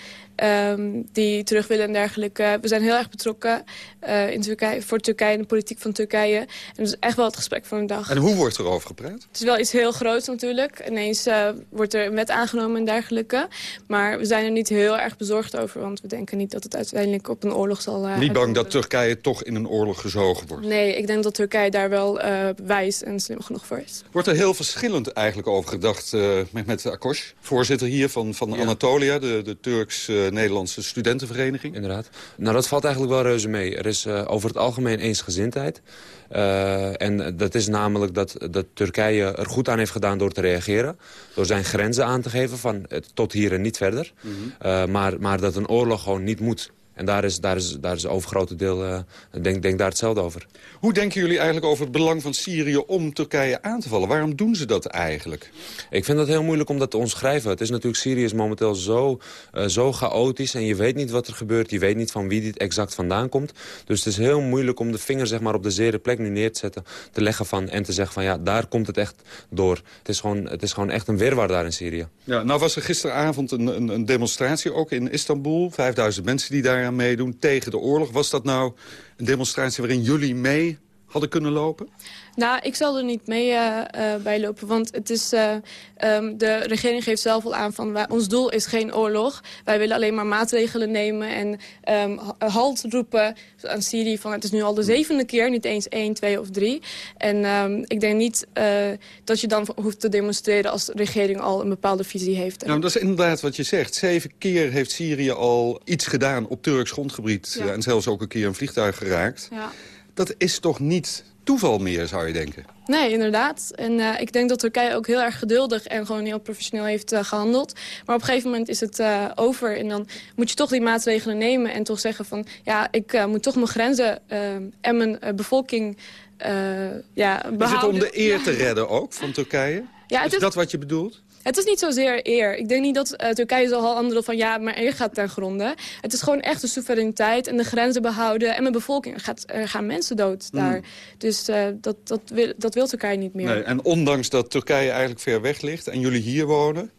um, die terug willen en dergelijke. We zijn heel erg betrokken uh, in Turkije, voor Turkije en de politiek van Turkije. En dat is echt wel het gesprek van de dag. En hoe wordt er over gepraat? Het is wel iets heel groots natuurlijk. Ineens uh, wordt er een wet aangenomen en dergelijke. Maar we zijn er niet heel erg bezorgd over. Want we denken niet dat het uiteindelijk op een oorlog zal... Uh, niet bang dat Turkije toch in een oorlog gezogen wordt? Nee, ik denk dat Turkije daar wel wijs en slim genoeg voor is. Wordt er heel verschillend eigenlijk over gedacht met, met Akos? Voorzitter hier van, van ja. Anatolia, de, de Turks... Nederlandse studentenvereniging. Inderdaad. Nou, dat valt eigenlijk wel reuze mee. Er is uh, over het algemeen eensgezindheid. Uh, en dat is namelijk dat, dat Turkije er goed aan heeft gedaan door te reageren. Door zijn grenzen aan te geven van tot hier en niet verder. Mm -hmm. uh, maar, maar dat een oorlog gewoon niet moet. En daar is, daar is, daar is het overgrote deel, uh, denk, denk daar hetzelfde over. Hoe denken jullie eigenlijk over het belang van Syrië om Turkije aan te vallen? Waarom doen ze dat eigenlijk? Ik vind dat heel moeilijk om dat te omschrijven. Het is natuurlijk, Syrië is momenteel zo, uh, zo chaotisch en je weet niet wat er gebeurt. Je weet niet van wie dit exact vandaan komt. Dus het is heel moeilijk om de vinger zeg maar, op de zere plek nu neer te zetten. Te leggen van, en te zeggen van ja, daar komt het echt door. Het is gewoon, het is gewoon echt een wirwar daar in Syrië. Ja, nou was er gisteravond een, een, een demonstratie ook in Istanbul. 5000 mensen die meedoen tegen de oorlog. Was dat nou een demonstratie waarin jullie mee hadden kunnen lopen? Nou, ik zal er niet mee uh, uh, bij lopen, want het is, uh, um, de regering geeft zelf al aan van wij, ons doel is geen oorlog. Wij willen alleen maar maatregelen nemen en um, halt roepen aan Syrië van het is nu al de zevende keer, niet eens één, twee of drie. En um, ik denk niet dat je dan hoeft te demonstreren als de regering al een bepaalde visie heeft. Nou, dat is inderdaad wat je zegt. Zeven keer heeft Syrië al iets gedaan op Turks grondgebied ja. en zelfs ook een keer een vliegtuig geraakt. Ja. Dat is toch niet toeval meer, zou je denken? Nee, inderdaad. En uh, ik denk dat Turkije ook heel erg geduldig en gewoon heel professioneel heeft uh, gehandeld. Maar op een gegeven moment is het uh, over. En dan moet je toch die maatregelen nemen en toch zeggen van... ja, ik moet toch mijn grenzen en mijn bevolking ja, behouden. Is het om de eer te redden ook van Turkije? Ja, is, is dat wat je bedoelt? Het is niet zozeer eer. Ik denk niet dat uh, Turkije zal handelen van ja, maar eer gaat ten gronde. Het is gewoon echt de soevereiniteit en de grenzen behouden. En mijn bevolking, er, gaat, er gaan mensen dood daar. Mm. Dus uh, dat, dat, wil, dat wil Turkije niet meer. Nee, en ondanks dat Turkije eigenlijk ver weg ligt en jullie hier wonen...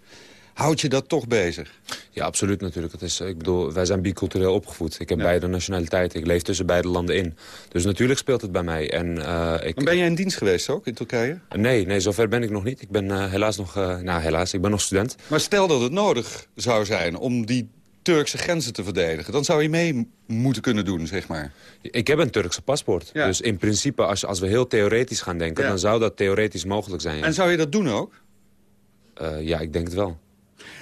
Houd je dat toch bezig? Ja, absoluut natuurlijk. Het is, ik bedoel, wij zijn bicultureel opgevoed. Ik heb ja. beide nationaliteiten. Ik leef tussen beide landen in. Dus natuurlijk speelt het bij mij. En, uh, ik... ben jij in dienst geweest ook in Turkije? Nee, nee zover ben ik nog niet. Ik ben uh, helaas nog... Uh, nou, helaas, ik ben nog student. Maar stel dat het nodig zou zijn om die Turkse grenzen te verdedigen. Dan zou je mee moeten kunnen doen, zeg maar. Ik heb een Turkse paspoort. Ja. Dus in principe, als, als we heel theoretisch gaan denken... Ja. dan zou dat theoretisch mogelijk zijn. Ja. En zou je dat doen ook? Ja, ik denk het wel.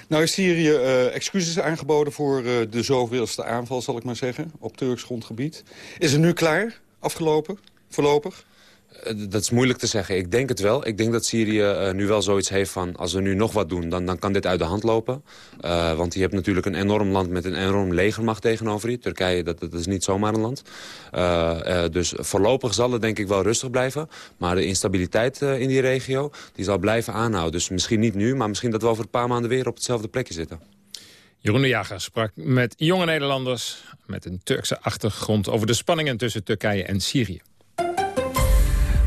Nou is Syrië uh, excuses aangeboden voor uh, de zoveelste aanval, zal ik maar zeggen, op Turks grondgebied. Is het nu klaar, afgelopen, voorlopig? Dat is moeilijk te zeggen. Ik denk het wel. Ik denk dat Syrië uh, nu wel zoiets heeft van... als we nu nog wat doen, dan, dan kan dit uit de hand lopen. Uh, want je hebt natuurlijk een enorm land met een enorm legermacht tegenover je. Turkije, dat, dat is niet zomaar een land. Dus voorlopig zal het denk ik wel rustig blijven. Maar de instabiliteit in die regio, die zal blijven aanhouden. Dus misschien niet nu, maar misschien dat we over een paar maanden weer op hetzelfde plekje zitten. Jeroen de Jager sprak met jonge Nederlanders met een Turkse achtergrond... over de spanningen tussen Turkije en Syrië.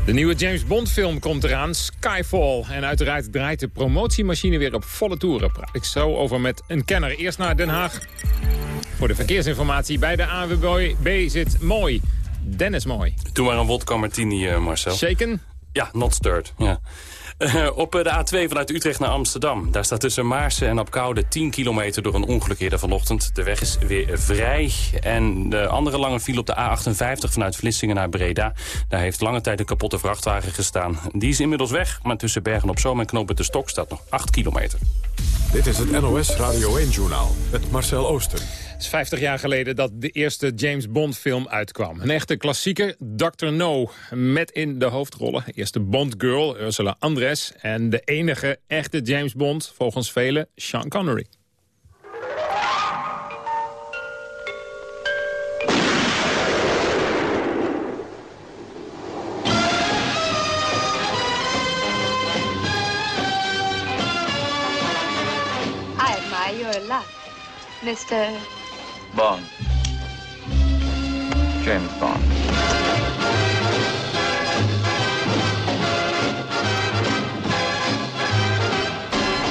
De nieuwe James Bond film komt eraan, Skyfall. En uiteraard draait de promotiemachine weer op volle toeren. Praat ik zo over met een kenner. Eerst naar Den Haag. Voor de verkeersinformatie bij de AWB zit Mooi. Dennis Mooi. Doe maar een wodka martini, uh, Marcel. Shaken? Ja, not stirred. Ja. Uh, op de A2 vanuit Utrecht naar Amsterdam. Daar staat tussen Maarsen en Apkoude 10 kilometer door een ongeluk eerder vanochtend. De weg is weer vrij. En de andere lange file op de A58 vanuit Vlissingen naar Breda. Daar heeft lange tijd een kapotte vrachtwagen gestaan. Die is inmiddels weg, maar tussen Bergen op Zoom en Knopen de Stok staat nog 8 kilometer. Dit is het NOS Radio 1-journaal met Marcel Ooster. Is 50 jaar geleden dat de eerste James Bond film uitkwam. Een echte klassieker, Dr. No, met in de hoofdrollen. Eerste Bond girl, Ursula Andres. En de enige echte James Bond, volgens velen, Sean Connery. Mr. Bond. James Bond.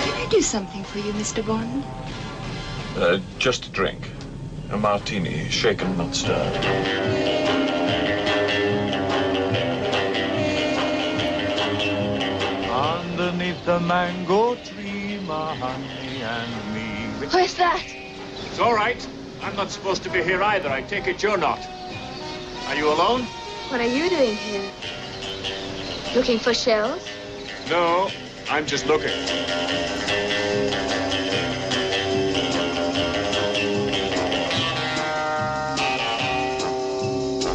Can I do something for you, Mr. Bond? Uh, just a drink. A martini, shaken, not stirred. Underneath the mango tree, my honey and me. Where's that? It's all right. I'm not supposed to be here either. I take it you're not. Are you alone? What are you doing here? Looking for shells? No, I'm just looking.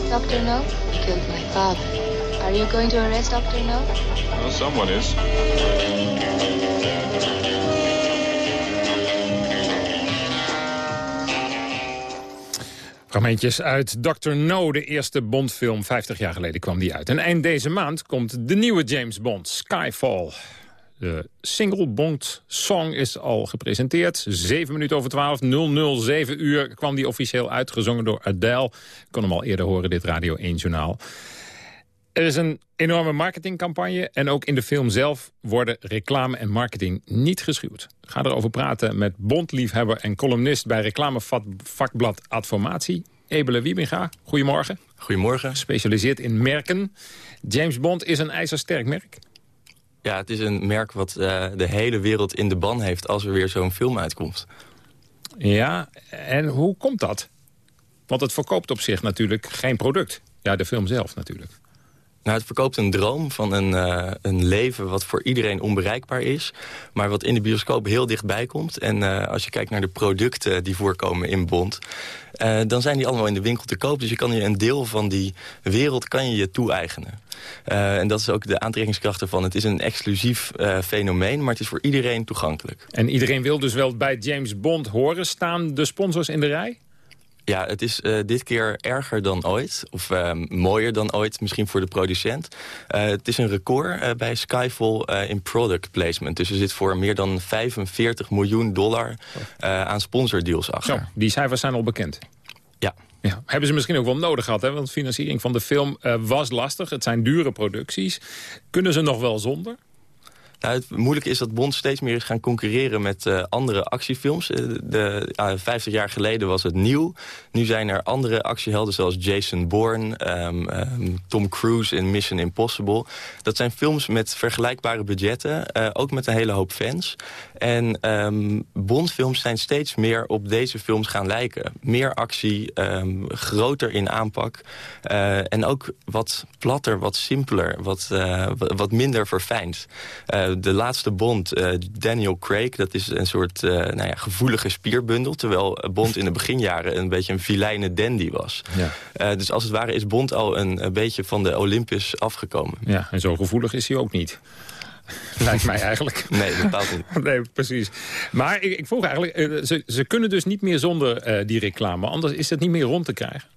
Dr. No killed my father. Are you going to arrest Dr. No? Well, someone is. Fragmentjes uit Dr. No, de eerste Bondfilm. 50 jaar geleden kwam die uit. En eind deze maand komt de nieuwe James Bond, Skyfall. De single Bond Song is al gepresenteerd. 7 minuten over 12, 007 uur kwam die officieel uitgezongen door Adele. Ik kon hem al eerder horen, dit Radio 1 Journaal. Er is een enorme marketingcampagne en ook in de film zelf worden reclame en marketing niet geschuwd. Ik ga erover praten met bondliefhebber en columnist bij reclamevakblad Adformatie, Ebele Wiebinga. Goedemorgen. Goedemorgen. Specialiseert in merken. James Bond is een ijzersterk merk. Ja, het is een merk wat uh, de hele wereld in de ban heeft als er weer zo'n film uitkomt. Ja, en hoe komt dat? Want het verkoopt op zich natuurlijk geen product. Ja, de film zelf natuurlijk. Nou, het verkoopt een droom van een, uh, een leven wat voor iedereen onbereikbaar is. Maar wat in de bioscoop heel dichtbij komt. En uh, als je kijkt naar de producten die voorkomen in Bond... Uh, dan zijn die allemaal in de winkel te koop. Dus je kan je een deel van die wereld kan je je toe-eigenen. en dat is ook de aantrekkingskracht ervan. Het is een exclusief fenomeen, maar het is voor iedereen toegankelijk. En iedereen wil dus wel bij James Bond horen. Staan de sponsors in de rij? Ja, het is uh, dit keer erger dan ooit. Of uh, mooier dan ooit, misschien voor de producent. Uh, het is een record bij Skyfall in product placement. Dus er zit voor meer dan 45 miljoen dollar aan sponsordeals achter. Zo, die cijfers zijn al bekend. Ja. Ja, hebben ze misschien ook wel nodig gehad, hè? want financiering van de film was lastig. Het zijn dure producties. Kunnen ze nog wel zonder? Het moeilijke is dat Bond steeds meer is gaan concurreren met uh, andere actiefilms. Uh, de, uh, 50 jaar geleden was het nieuw. Nu zijn er andere actiehelden zoals Jason Bourne, um, um, Tom Cruise in Mission Impossible. Dat zijn films met vergelijkbare budgetten, eh, ook met een hele hoop fans. En um, Bondfilms zijn steeds meer op deze films gaan lijken. Meer actie, groter in aanpak. Eh, en ook wat platter, wat simpeler, wat, wat minder verfijnd. De laatste Bond, uh, Daniel Craig, dat is een soort uh, nou ja, gevoelige spierbundel. Terwijl Bond in de beginjaren een beetje een vilijne dandy was. Ja. dus als het ware is Bond al een, een, beetje van de Olympus afgekomen. Ja, en zo gevoelig is hij ook niet. Lijkt mij eigenlijk. Nee, bepaald niet. nee, precies. Maar ik, ik vroeg eigenlijk, ze, ze kunnen dus niet meer zonder die reclame. Anders is het niet meer rond te krijgen.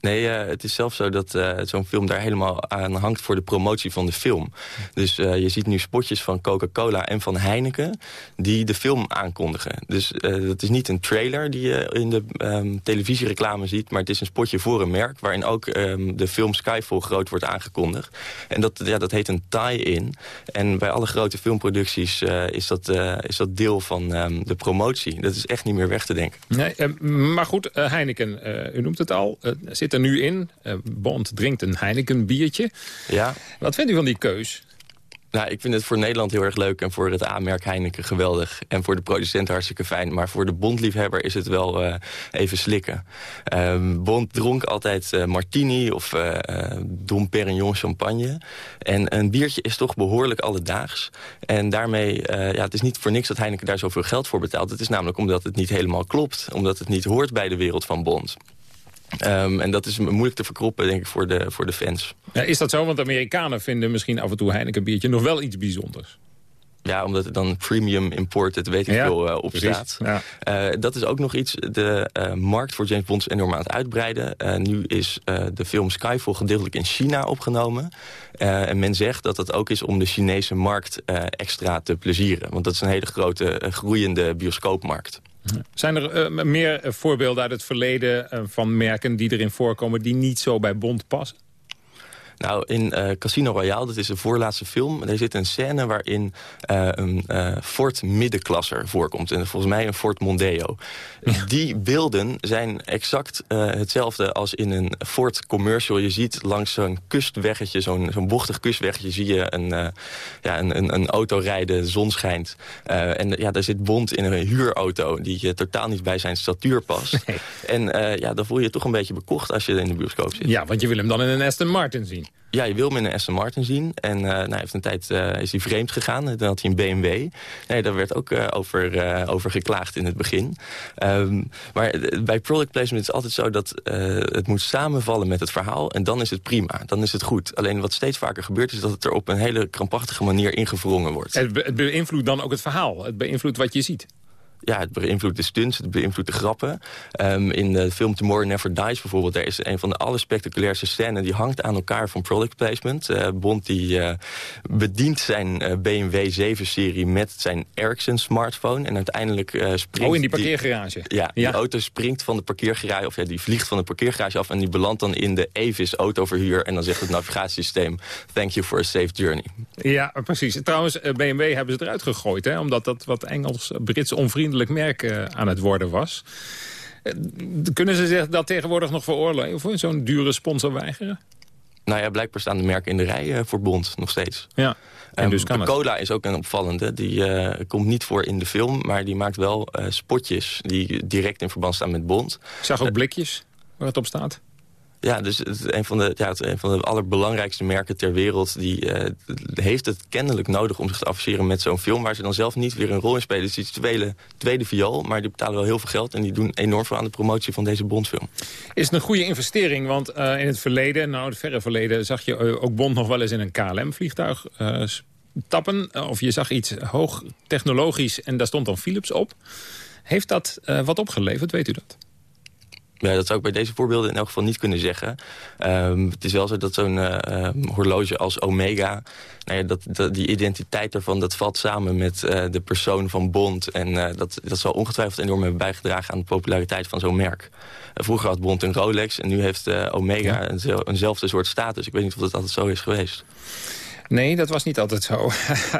Nee, uh, het is zelfs zo dat uh, zo'n film daar helemaal aan hangt voor de promotie van de film. Dus uh, je ziet nu spotjes van Coca-Cola en van Heineken die de film aankondigen. Dus dat is niet een trailer die je in de um, televisiereclame ziet... maar het is een spotje voor een merk waarin ook um, de film Skyfall groot wordt aangekondigd. En dat, ja, dat heet een tie-in. En bij alle grote filmproducties is, dat, is dat deel van um, de promotie. Dat is echt niet meer weg te denken. Nee, maar goed, Heineken, u noemt het al, zit er nu in. Uh, Bond drinkt een Heineken biertje. Ja. Wat vindt u van die keus? Nou, ik vind het voor Nederland heel erg leuk en voor het aanmerk Heineken geweldig. En voor de producent hartstikke fijn. Maar voor de Bondliefhebber is het wel uh, even slikken. Uh, Bond dronk altijd uh, martini of uh, Dom Perignon champagne. En een biertje is toch behoorlijk alledaags. En daarmee, ja, het is niet voor niks dat Heineken daar zoveel geld voor betaalt. Het is namelijk omdat het niet helemaal klopt. Omdat het niet hoort bij de wereld van Bond. Um, en dat is moeilijk te verkroppen, denk ik, voor de, voor de fans. Ja, is dat zo? Want Amerikanen vinden misschien af en toe Heineken biertje nog wel iets bijzonders. Ja, omdat het dan premium imported, weet ik ja, veel, uh, op precies. staat. Ja. Uh, dat is ook nog iets. De uh, markt voor James Bond is enorm aan het uitbreiden. nu is de film Skyfall gedeeltelijk in China opgenomen. en men zegt dat dat ook is om de Chinese markt extra te plezieren. Want dat is een hele grote, groeiende bioscoopmarkt. Zijn er meer voorbeelden uit het verleden van merken die erin voorkomen... die niet zo bij Bond passen? Nou, in uh, Casino Royale, dat is de voorlaatste film... er zit een scène waarin uh, een uh, Ford middenklasser voorkomt. En volgens mij een Ford Mondeo. Die beelden zijn exact hetzelfde als in een Ford commercial. Je ziet langs zo'n kustweggetje, zo'n zo'n bochtig kustweggetje... zie je een, ja, een, een, een, auto rijden, de zon schijnt. en ja, daar zit Bond in een huurauto... die totaal niet bij zijn statuur past. Nee. En ja, dan voel je je toch een beetje bekocht als je in de bioscoop zit. Ja, want je wil hem dan in een Aston Martin zien. Ja, je wil hem in een Aston Martin zien. En uh, nou, heeft een tijd uh, is hij vreemd gegaan. Dan had hij een BMW. Nee, daar werd ook uh, over, over geklaagd in het begin. Um, maar bij product placement is het altijd zo dat het moet samenvallen met het verhaal. En dan is het prima. Dan is het goed. Alleen wat steeds vaker gebeurt is dat het er op een hele krampachtige manier ingevrongen wordt. Het beïnvloedt dan ook het verhaal. Het beïnvloedt wat je ziet. Ja, het beïnvloedt de stunts, het beïnvloedt de grappen. Ehm, in de film Tomorrow Never Dies bijvoorbeeld... daar is een van de allerspectaculairste scènes... die hangt aan elkaar van product placement. Uh, Bond die uh, bedient zijn uh, BMW 7-serie met zijn Ericsson-smartphone... en uiteindelijk springt... Oh, in die parkeergarage? Die, ja, die auto springt van de parkeergarage... of ja, die vliegt van de parkeergarage af... en die belandt dan in de Avis autoverhuur... en dan zegt het navigatiesysteem... thank you for a safe journey. Ja, precies. Trouwens, BMW hebben ze eruit gegooid... Hè, omdat dat wat Engels-Brits onvriendelijk merk uh, aan het worden was. Uh, kunnen ze zich dat tegenwoordig nog veroorloven? Zo'n dure sponsor weigeren? Nou ja, blijkbaar staan de merken in de rij uh, voor Bond nog steeds. Ja. En dus kan de cola is ook een opvallende. Die komt niet voor in de film, maar die maakt wel spotjes... die direct in verband staan met Bond. Ik zag ook blikjes waar het op staat. Ja, dus het, een, van de, ja, het, een van de allerbelangrijkste merken ter wereld... die uh, heeft het kennelijk nodig om zich te afficheren met zo'n film... waar ze dan zelf niet weer een rol in spelen. Dus die tweede, tweede viool, maar die betalen wel heel veel geld... en die doen enorm veel aan de promotie van deze Bondfilm. Is het een goede investering? Want uh, in het verleden, nou het verre verleden... zag je uh, ook Bond nog wel eens in een KLM-vliegtuig tappen. Of je zag iets hoog technologisch en daar stond dan Philips op. Heeft dat wat opgeleverd, weet u dat? Ja, dat zou ik bij deze voorbeelden in elk geval niet kunnen zeggen. Um, het is wel zo dat zo'n uh, horloge als Omega... Nou ja, dat, dat, die identiteit daarvan, dat valt samen met uh, de persoon van Bond. En uh, dat, dat zal ongetwijfeld enorm hebben bijgedragen... aan de populariteit van zo'n merk. vroeger had Bond een Rolex en nu heeft Omega ja. een, eenzelfde soort status. Ik weet niet of dat altijd zo is geweest. Nee, dat was niet altijd zo.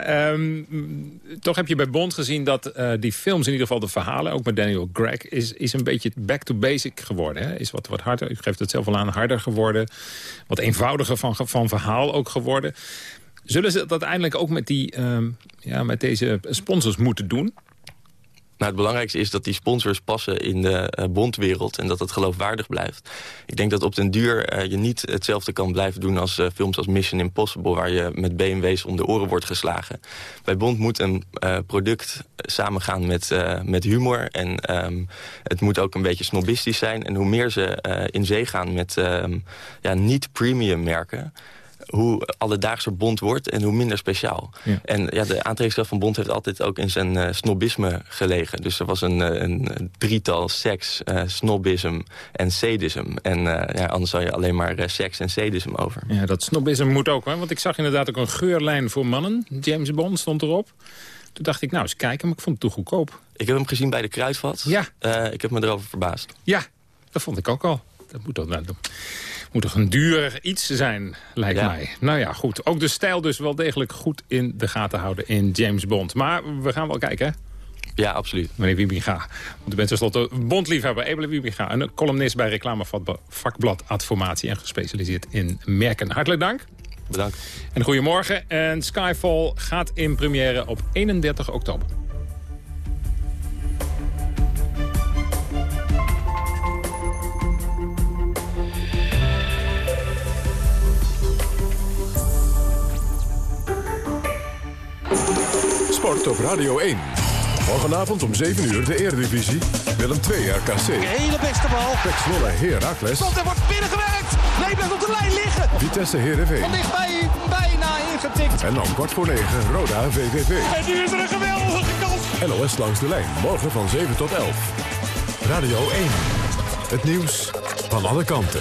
um, toch heb je bij Bond gezien dat uh, die films, in ieder geval de verhalen... ook met Daniel Craig, is, is een beetje back to basic geworden. Hè? Is wat, wat harder, u geeft het zelf al aan, harder geworden. Wat eenvoudiger van, van verhaal ook geworden. Zullen ze dat uiteindelijk ook met, die, um, ja, met deze sponsors moeten doen? Nou, het belangrijkste is dat die sponsors passen in de uh, bondwereld... en dat het geloofwaardig blijft. Ik denk dat op den duur uh, je niet hetzelfde kan blijven doen... als uh, films als Mission Impossible... waar je met BMW's om de oren wordt geslagen. Bij Bond moet een product samengaan met, met humor... en um, het moet ook een beetje snobistisch zijn. En hoe meer ze in zee gaan met um, ja, niet-premium merken hoe alledaagse Bond wordt en hoe minder speciaal. Ja. En ja, de aantrekkingskracht van Bond heeft altijd ook in zijn uh, snobisme gelegen. Dus er was een, een drietal seks, uh, snobism en sadism. En uh, ja, anders zou je alleen maar seks en sadism over. Ja, dat snobisme moet ook, hè? want ik zag inderdaad ook een geurlijn voor mannen. James Bond stond erop. Toen dacht ik, nou eens kijken, maar ik vond het toch goedkoop. Ik heb hem gezien bij de Kruidvat. Ja. ik heb me erover verbaasd. Ja, dat vond ik ook al. Dat moet toch nou doen moet toch een duur iets zijn, lijkt mij. Nou ja, goed. Ook de stijl dus wel degelijk goed in de gaten houden in James Bond. Maar we gaan wel kijken, hè? Ja, absoluut. Meneer Wiebinga. Want u bent tenslotte bondliefhebber. Ebele Wiebinga, een columnist bij reclamevakblad Adformatie... en gespecialiseerd in merken. Hartelijk dank. Bedankt. En goedemorgen. En Skyfall gaat in première op 31 oktober. Sport op Radio 1. Morgenavond om 7 uur de Eredivisie. Willem 2 RKC. De hele beste bal. Pek Zwolle Heracles. Stop, er wordt binnengewerkt. Nee, blijft op de lijn liggen. Vitesse Heerenveen. Van dichtbij, bijna ingetikt. En dan kwart voor 9 Roda VVV. En nu is er een geweldige kans. NOS langs de lijn. Morgen van 7 tot 11. Radio 1. Het nieuws van alle kanten.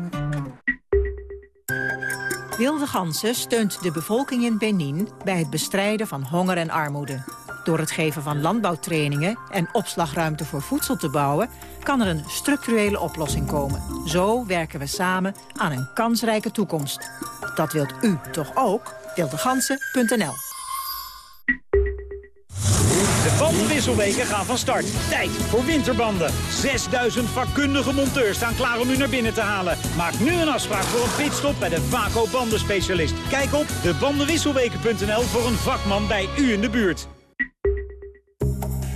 Wilde Gansen steunt de bevolking in Benin bij het bestrijden van honger en armoede. Door het geven van landbouwtrainingen en opslagruimte voor voedsel te bouwen... kan er een structurele oplossing komen. Zo werken we samen aan een kansrijke toekomst. Dat wilt u toch ook? Wildegansen.nl De bandenwisselweken gaan van start. Tijd voor winterbanden. 6000 vakkundige monteurs staan klaar om u naar binnen te halen. Maak nu een afspraak voor een pitstop bij de Vaco bandenspecialist. Kijk op debandenwisselweken.nl voor een vakman bij u in de buurt.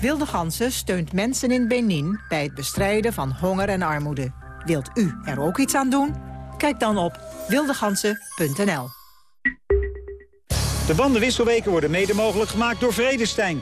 Wilde Gansen steunt mensen in Benin bij het bestrijden van honger en armoede. Wilt u er ook iets aan doen? Kijk dan op wildegansen.nl. De bandenwisselweken worden mede mogelijk gemaakt door Vredestein.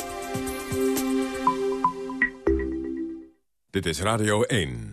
Dit is Radio 1.